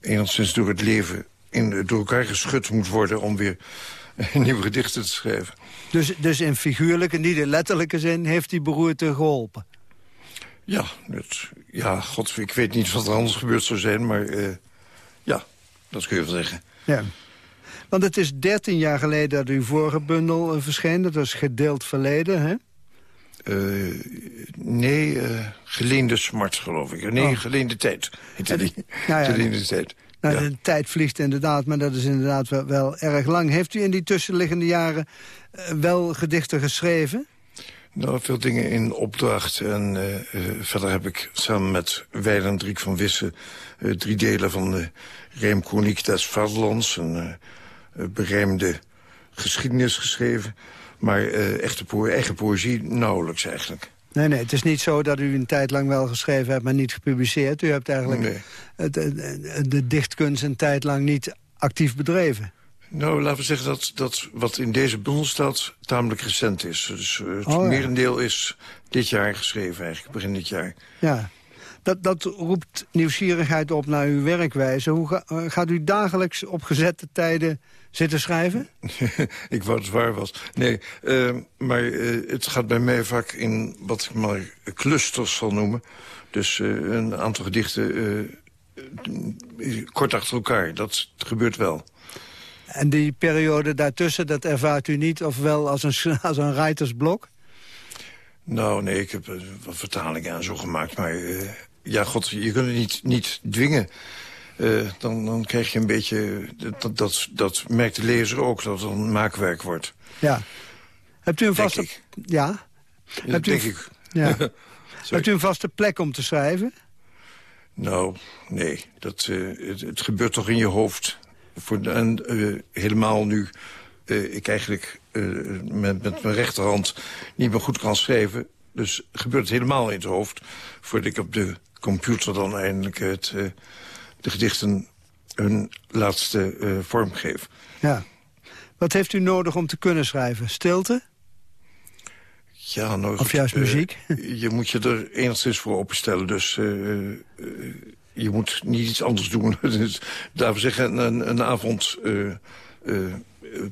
enigszins door het leven in, door elkaar geschud moet worden... om weer nieuwe gedichten te schrijven.
Dus, dus in figuurlijke, niet in letterlijke zin, heeft die beroerte geholpen?
Ja, het, ja, god, ik weet niet wat er anders gebeurd zou zijn, maar uh, ja, dat kun je wel zeggen.
Ja. Want het is 13 jaar geleden dat uw vorige bundel uh, verscheen. Dat was gedeeld verleden, hè?
Uh, nee, geleende smart, geloof ik. Nee, oh. geleende tijd. Heette die.
Nou ja,
geleende tijd.
Nou,
ja.
de tijd vliegt inderdaad, maar dat is inderdaad wel, wel erg lang. Heeft u in die tussenliggende jaren uh, wel gedichten geschreven?
Nou, veel dingen in opdracht. En uh, uh, verder heb ik samen met Weiland Driek van Wissen... drie delen van de Rijmkroniek des Vaderlands... een berijmde geschiedenis geschreven. Maar echte po eigen poëzie nauwelijks eigenlijk.
Nee, nee, het is niet zo dat u een tijd lang wel geschreven hebt... maar niet gepubliceerd. U hebt eigenlijk
nee.
het, de, de dichtkunst een tijd lang niet actief bedreven.
Nou, laten we zeggen dat, dat wat in deze bundel staat tamelijk recent is. Dus uh, het
Oh, ja.
merendeel is dit jaar geschreven eigenlijk, begin dit jaar.
Ja, dat, dat roept nieuwsgierigheid op naar uw werkwijze. Hoe ga- eh, gaat u dagelijks op gezette tijden zitten schrijven?
ik wou het waar was. Nee, uh, maar uh, het gaat bij mij vaak in wat ik maar clusters zal noemen. Dus uh, een aantal gedichten uh, kort achter elkaar. Dat gebeurt wel.
En die periode daartussen, dat ervaart u niet... of wel als een, als een writersblok?
Nou, nee, ik heb wat vertalingen aan zo gemaakt. Maar ja, god, je kunt het niet, niet dwingen. Uh, dan, dan krijg je een beetje... Dat, dat, dat merkt de lezer ook, dat het een maakwerk wordt.
Ja. Hebt u een
Denk
vaste...
ik.
Ja?
Ja,
Hebt u-
denk ik.
Ja. Hebt u een vaste plek om te schrijven?
Nou, nee. Dat, uh, het, het gebeurt toch in je hoofd. Voor, de- en uh, helemaal nu uh, ik eigenlijk met, met mijn rechterhand niet meer goed kan schrijven. Dus gebeurt het helemaal in het hoofd. Voordat ik op de computer dan eindelijk het, de gedichten hun laatste uh, vorm geef.
Ja. Wat heeft u nodig om te kunnen schrijven? Stilte?
Ja, nou,
Of juist
eh,
muziek?
je moet je er enigszins voor openstellen. Dus eh, je moet niet iets anders doen. dus, daarvoor zeggen, een, een avond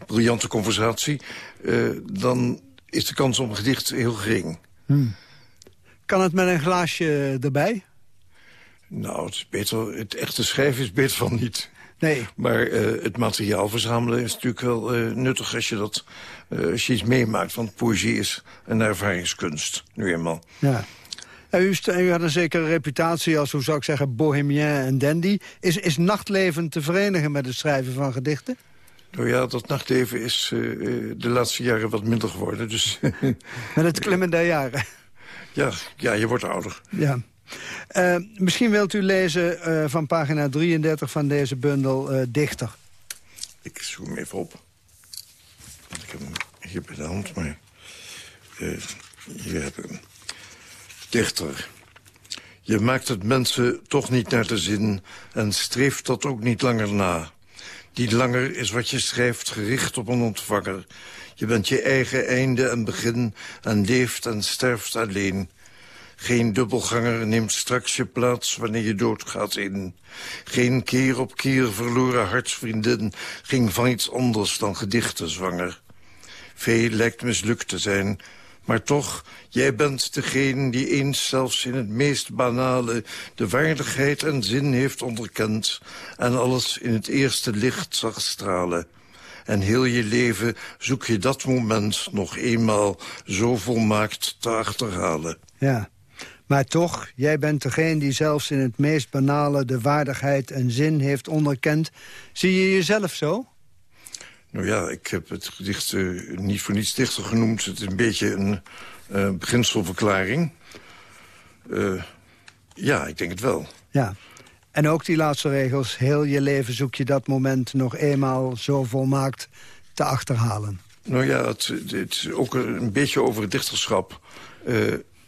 briljante conversatie... dan is de kans op een gedicht heel gering.
Hmm. Kan het met een glaasje erbij?
Nou, het, is beter, het echte schrijven is beter van niet.
Nee.
Maar eh, het materiaal verzamelen is natuurlijk wel eh, nuttig als je, dat, eh, als je iets meemaakt. Want poëzie is een ervaringskunst, nu eenmaal.
Ja. En u, had een zekere reputatie als, hoe zou ik zeggen, bohemien en dandy. Is, is nachtleven te verenigen met het schrijven van gedichten?
Nou ja, dat nachtleven is de laatste jaren wat minder geworden. Dus
Met het klimmen der jaren.
ja, ja, je wordt ouder.
Ja. Eh, misschien wilt u lezen eh, van pagina 33 van deze bundel eh, Dichter.
Ik zoek hem even op. Ik heb hem hier bij de hand, maar... hier heb. Dichter. Je maakt het mensen toch niet naar de zin... en streeft dat ook niet langer na. Die langer is wat je schrijft gericht op een ontvanger. Je bent je eigen einde en begin... en leeft en sterft alleen... Geen dubbelganger neemt straks je plaats wanneer je doodgaat in. Geen keer op keer verloren hartsvriendin ging van iets anders dan gedichten zwanger. Veel lijkt mislukt te zijn, maar toch, jij bent degene die eens zelfs in het meest banale de waardigheid en zin heeft onderkend en alles in het eerste licht zag stralen. En heel je leven zoek je dat moment nog eenmaal zo volmaakt te achterhalen.
Ja. Maar toch, jij bent degene die zelfs in het meest banale... de waardigheid en zin heeft onderkend. Zie je jezelf zo?
Nou ja, ik heb het gedicht eh, niet voor niets dichter genoemd. Het is een beetje een eh, beginselverklaring. Eh, ja, ik denk het wel.
Ja. En ook die laatste regels. Heel je leven zoek je dat moment nog eenmaal zo volmaakt te achterhalen.
Nou ja, het, het is ook een beetje over het dichterschap.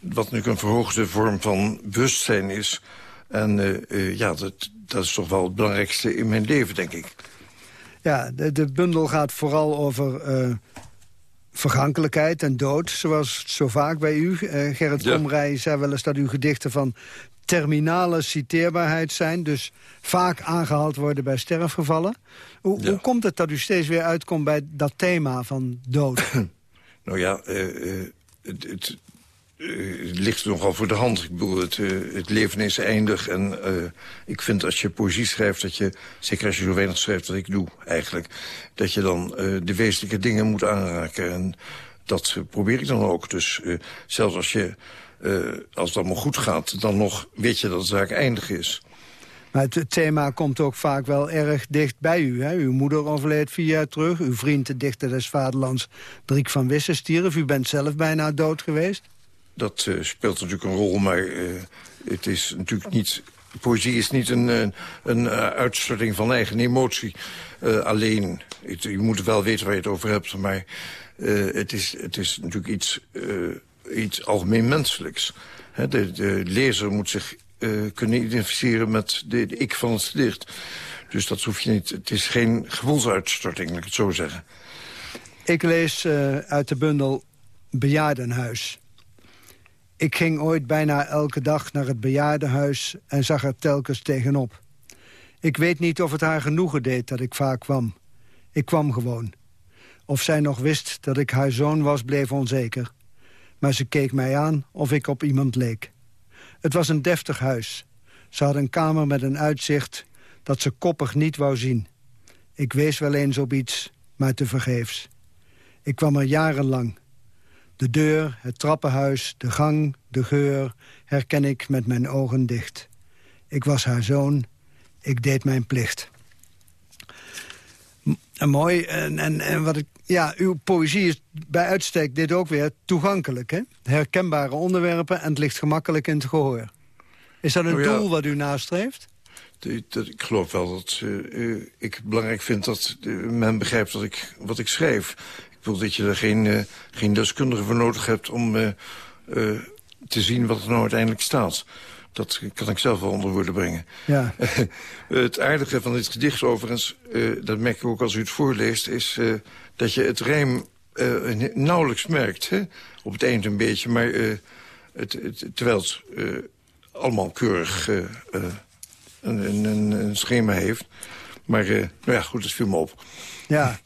Wat natuurlijk een verhoogde vorm van bewustzijn is. En eh, eh, ja, dat, dat is toch wel het belangrijkste in mijn leven, denk ik.
Ja, de, de bundel gaat vooral over eh, vergankelijkheid en dood, zoals zo vaak bij u. Gerrit
Ja.
Komrij zei wel eens dat uw gedichten van terminale citeerbaarheid zijn... dus vaak aangehaald worden bij sterfgevallen. Hoe, hoe komt het dat u steeds weer uitkomt bij dat thema van dood?
Nou ja, het, het, het ligt nogal voor de hand. Ik bedoel, het, eh, het leven is eindig. En eh, ik vind als je poëzie schrijft, dat je, zeker als je zo weinig schrijft wat ik doe eigenlijk, dat je dan de wezenlijke dingen moet aanraken. En dat probeer ik dan ook. Dus zelfs als, je, als het allemaal goed gaat, dan nog weet je dat de zaak eindig is.
Maar het thema komt ook vaak wel erg dicht bij u. Hè? Uw moeder overleed vier jaar terug. Uw vriend, de dichter des vaderlands, Driek van Wissen, stierf. U bent zelf bijna dood geweest.
Dat eh, speelt natuurlijk een rol, maar eh, het is natuurlijk niet... Poëzie is niet een, een, eh, uitstorting van eigen emotie alleen. Je moet wel weten waar je het over hebt, maar het, is, het is natuurlijk iets, iets algemeen menselijks. De, lezer moet zich kunnen identificeren met de, ik van het gedicht. Dus dat hoef je niet. Het is geen gevoelsuitstorting, laat ik het zo zeggen.
Ik lees uit de bundel Bejaardenhuis. Ik ging ooit bijna elke dag naar het bejaardenhuis... en zag er telkens tegenop. Ik weet niet of het haar genoegen deed dat ik vaak kwam. Ik kwam gewoon. Of zij nog wist dat ik haar zoon was, bleef onzeker. Maar ze keek mij aan of ik op iemand leek. Het was een deftig huis. Ze had een kamer met een uitzicht dat ze koppig niet wou zien. Ik wees wel eens op iets, maar tevergeefs. Ik kwam er jarenlang. De deur, het trappenhuis, de gang, de geur... herken ik met mijn ogen dicht. Ik was haar zoon, ik deed mijn plicht. En mooi, en, en, en wat ik... Ja, uw poëzie is bij uitstek dit ook weer toegankelijk, hè? Herkenbare onderwerpen en het ligt gemakkelijk in het gehoor. Is dat een
Nou ja.
doel wat u nastreeft?
Ik geloof wel dat eh, eh, ik belangrijk vind dat eh, men begrijpt wat ik, wat ik schrijf. Ik bedoel dat je er geen, eh, geen deskundige voor nodig hebt om eh, eh, te zien wat er nou uiteindelijk staat. Dat kan ik zelf wel onder woorden brengen.
Ja.
het aardige van dit gedicht overigens, dat merk ik ook als u het voorleest... is dat je het rijm nauwelijks merkt. Hè? Op het eind een beetje, maar het, het, terwijl het allemaal keurig een, een, een schema heeft. Maar nou ja, goed, dat viel me op.
Ja,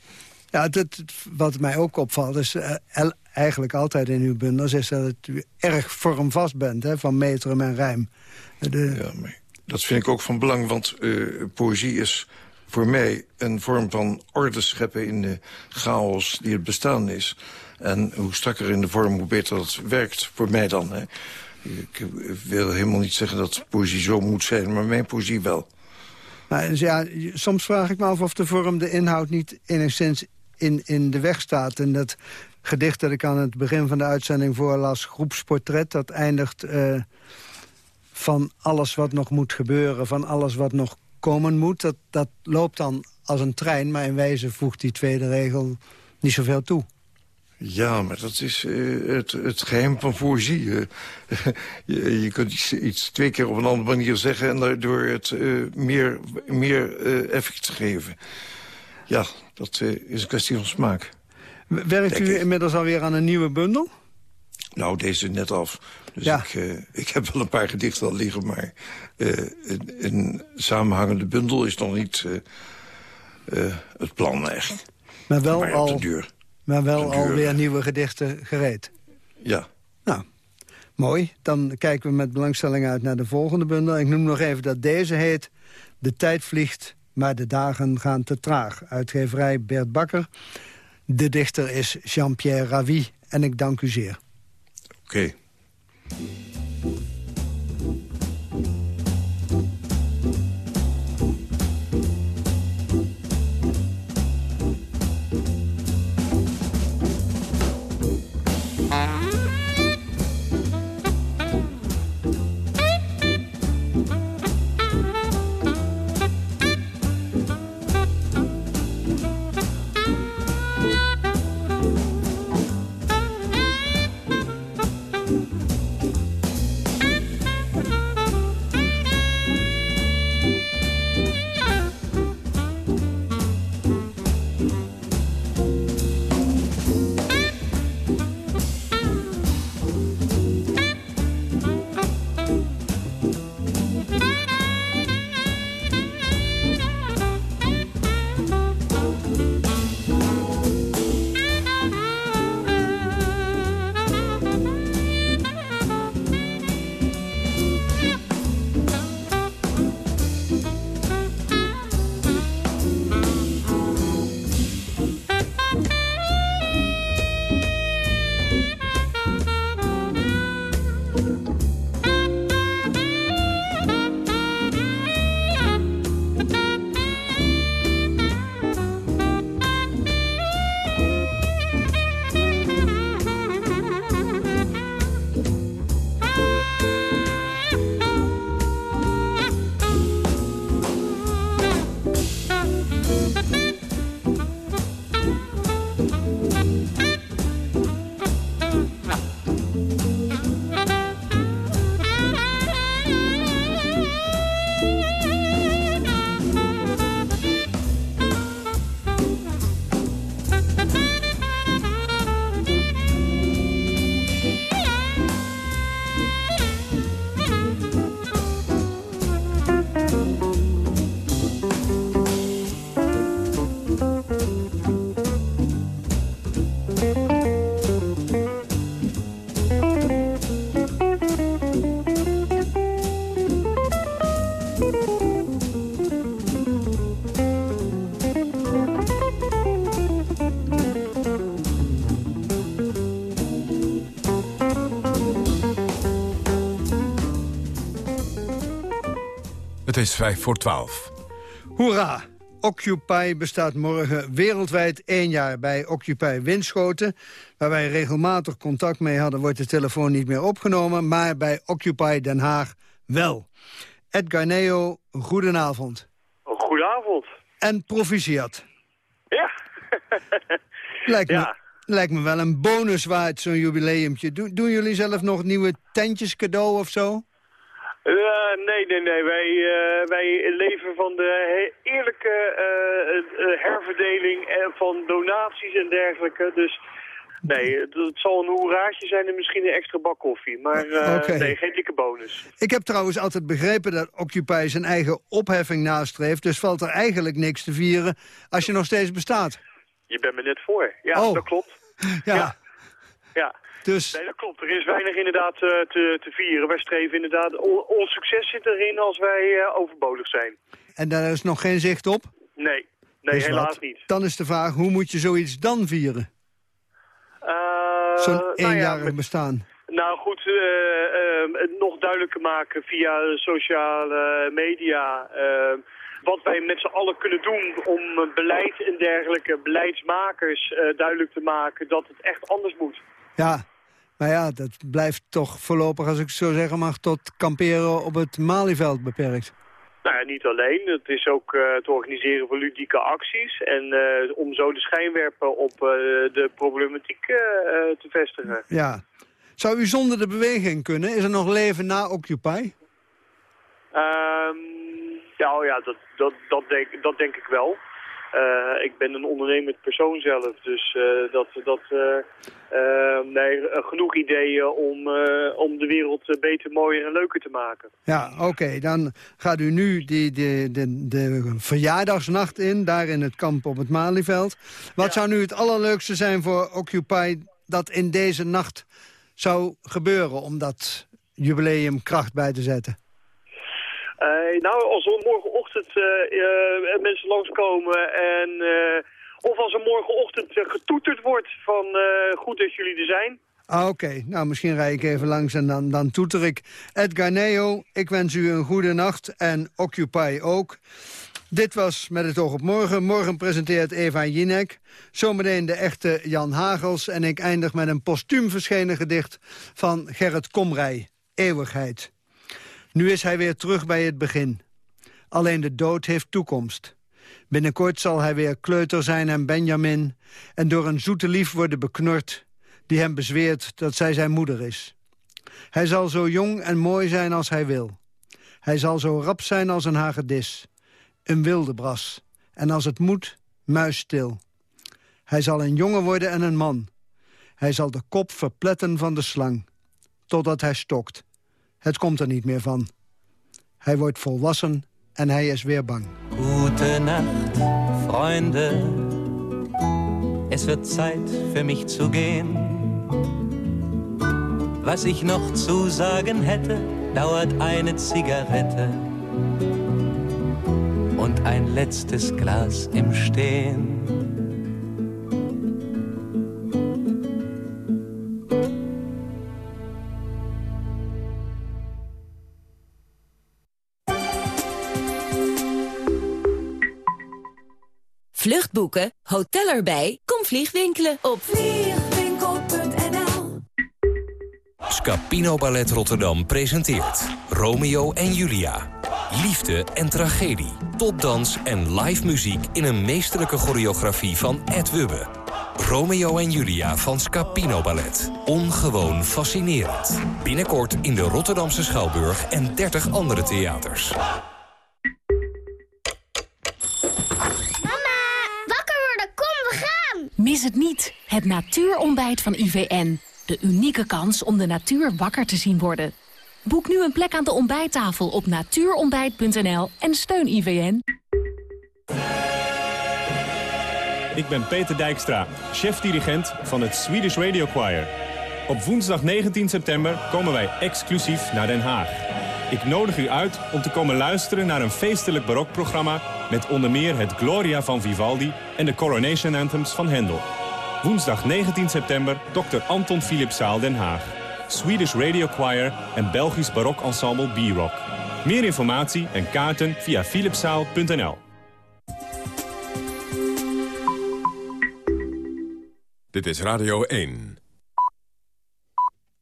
ja het- wat mij ook opvalt is eh, eigenlijk altijd in uw bundels... is dat u erg vormvast bent, hè, van metrum en rijm. De,
Ja, maar dat vind ik ook van belang, want eh, poëzie is voor mij een vorm van orde scheppen in de chaos die het bestaan is. En hoe strakker in de vorm, hoe beter dat werkt voor mij dan. Hè. Ik wil helemaal niet zeggen dat poëzie zo moet zijn, maar mijn poëzie wel.
Maar dus ja, soms vraag ik me af of de vorm de inhoud niet enigszins in, in de weg staat. En dat gedicht dat ik aan het begin van de uitzending voorlas, groepsportret... dat eindigt eh, van alles wat nog moet gebeuren, van alles wat nog komen moet. Dat, dat loopt dan als een trein, maar in wijze voegt die tweede regel niet zoveel toe.
Ja, maar dat is eh, het, het geheim van poëzie. Eh, je, je kunt iets, twee keer op een andere manier zeggen... en daardoor het meer, meer effect geven. Ja, dat eh, is een kwestie van smaak.
Werkt u inmiddels alweer aan een nieuwe bundel?
Nou, deze is net af. Dus
Ja.
ik, eh, ik heb wel een paar gedichten al liggen... maar eh, een, een samenhangende bundel is nog niet het plan eigenlijk.
Maar wel
Maar
al,
duur.
maar wel alweer nieuwe gedichten gereed.
Ja.
Nou, mooi. Dan kijken we met belangstelling uit naar de volgende bundel. Ik noem nog even dat deze heet... De tijd vliegt, maar de dagen gaan te traag. Uitgeverij Bert Bakker. De dichter is Jean-Pierre Ravi. En ik dank u zeer.
Oké.
Het is vijf voor twaalf.
Hoera! Occupy bestaat morgen wereldwijd één jaar bij Occupy Winschoten. Waar wij regelmatig contact mee hadden, wordt de telefoon niet meer opgenomen. Maar bij Occupy Den Haag wel. Edgar Neo, goedenavond.
Goedenavond.
En proficiat.
Ja.
Lijkt me, lijkt me wel een bonus waard, zo'n jubileumtje. Doen, doen jullie zelf nog nieuwe tentjes cadeau of zo?
Nee, nee, nee. Wij, eh, wij leven van de eerlijke eh, eh, herverdeling en van donaties en dergelijke. Dus nee, het, het zal een hoeraatje zijn en misschien een extra bak koffie. Maar nee, geen dikke bonus.
Ik heb trouwens altijd begrepen dat Occupy zijn eigen opheffing nastreeft. Dus valt er eigenlijk niks te vieren als je nog steeds bestaat.
Je bent me net voor. Ja,
Oh.
dat klopt.
Ja,
Ja.
Dus...
Nee, dat klopt. Er is weinig inderdaad eh, te, te vieren. Wij streven inderdaad... on- ons succes zit erin als wij eh, overbodig zijn.
en daar is nog geen zicht op?
Nee, nee,
Dus
helaas
wat?
niet.
Dan is de vraag, hoe moet je zoiets dan vieren?
Eh,
Zo'n
nou ja,
eenjarig
met-
bestaan.
Nou goed, eh, eh, het nog duidelijker maken via sociale media... eh, wat wij met z'n allen kunnen doen om eh, beleid en dergelijke beleidsmakers eh, duidelijk te maken dat het echt anders moet.
Ja, maar ja, dat blijft toch voorlopig, als ik zo zeggen mag... tot kamperen op het Malieveld beperkt.
Nou ja, niet alleen. Het is ook eh, het organiseren van ludieke acties. En eh, om zo de schijnwerper op eh, de problematiek te vestigen.
Ja. Zou u zonder de beweging kunnen? Is er nog leven na Occupy?
Ehm, ja, oh ja dat, dat, dat, denk, dat denk ik wel. Eh, ik ben een ondernemend persoon zelf, dus eh, dat, dat, eh, eh, nee, genoeg ideeën om, om de wereld beter, mooier en leuker te maken.
Ja, oké. Dan gaat u nu die, de, de, de verjaardagsnacht in, daar in het kamp op het Malieveld. Wat zou nu het allerleukste zijn voor Occupy dat in deze nacht zou gebeuren... om dat jubileum kracht bij te zetten?
Eh, nou, als er morgenochtend eh, eh, mensen langskomen en... of als er morgenochtend getoeterd wordt van goed dat jullie er zijn.
Ah, Oké, nou misschien rijd ik even langs en dan, dan toeter ik. Edgar Neo, ik wens u een goede nacht en Occupy ook. Dit was Met het oog op morgen. Morgen presenteert Eva Jinek. Zometeen de echte Jan Hagels. En ik eindig met een postuum verschenen gedicht van Gerrit Komrij. Eeuwigheid. Nu is hij weer terug bij het begin. Alleen de dood heeft toekomst. Binnenkort zal hij weer kleuter zijn en Benjamin... en door een zoete lief worden beknord... die hem bezweert dat zij zijn moeder is. Hij zal zo jong en mooi zijn als hij wil. Hij zal zo rap zijn als een hagedis. Een wildebras. En als het moet, muisstil. Hij zal een jongen worden en een man. Hij zal de kop verpletten van de slang. Totdat hij stokt. Het komt er niet meer van. Hij wordt volwassen en hij is weer bang.
Gute Nacht, Freunde. Es wird Zeit für mich zu gehen. Was ich noch zu sagen hätte, dauert eine Zigarette und ein letztes Glas im Stehen.
Vluchtboeken, hotel erbij, kom vliegwinkelen op vliegwinkel.nl
Scapino Ballet Rotterdam presenteert Romeo en Julia. Liefde en tragedie, topdans en live muziek in een meesterlijke choreografie van Ed Wubbe. Romeo en Julia van Scapino Ballet. Ongewoon fascinerend. Binnenkort in de Rotterdamse Schouwburg en 30 andere theaters.
Mis het niet, het natuurontbijt van IVN. De unieke kans om de natuur wakker te zien worden. Boek nu een plek aan de ontbijttafel op natuurontbijt.nl en steun IVN.
Ik ben Peter Dijkstra, chef-dirigent van het Swedish Radio Choir. Op woensdag 19 september komen wij exclusief naar Den Haag. Ik nodig u uit om te komen luisteren naar een feestelijk barokprogramma... met onder meer het Gloria van Vivaldi en de Coronation Anthems van Handel. Woensdag 19 september, Dr. Anton Philipszaal Den Haag. Swedish Radio Choir en Belgisch barokensemble B-Rock. Meer informatie en kaarten via philipszaal.nl.
Dit is Radio 1.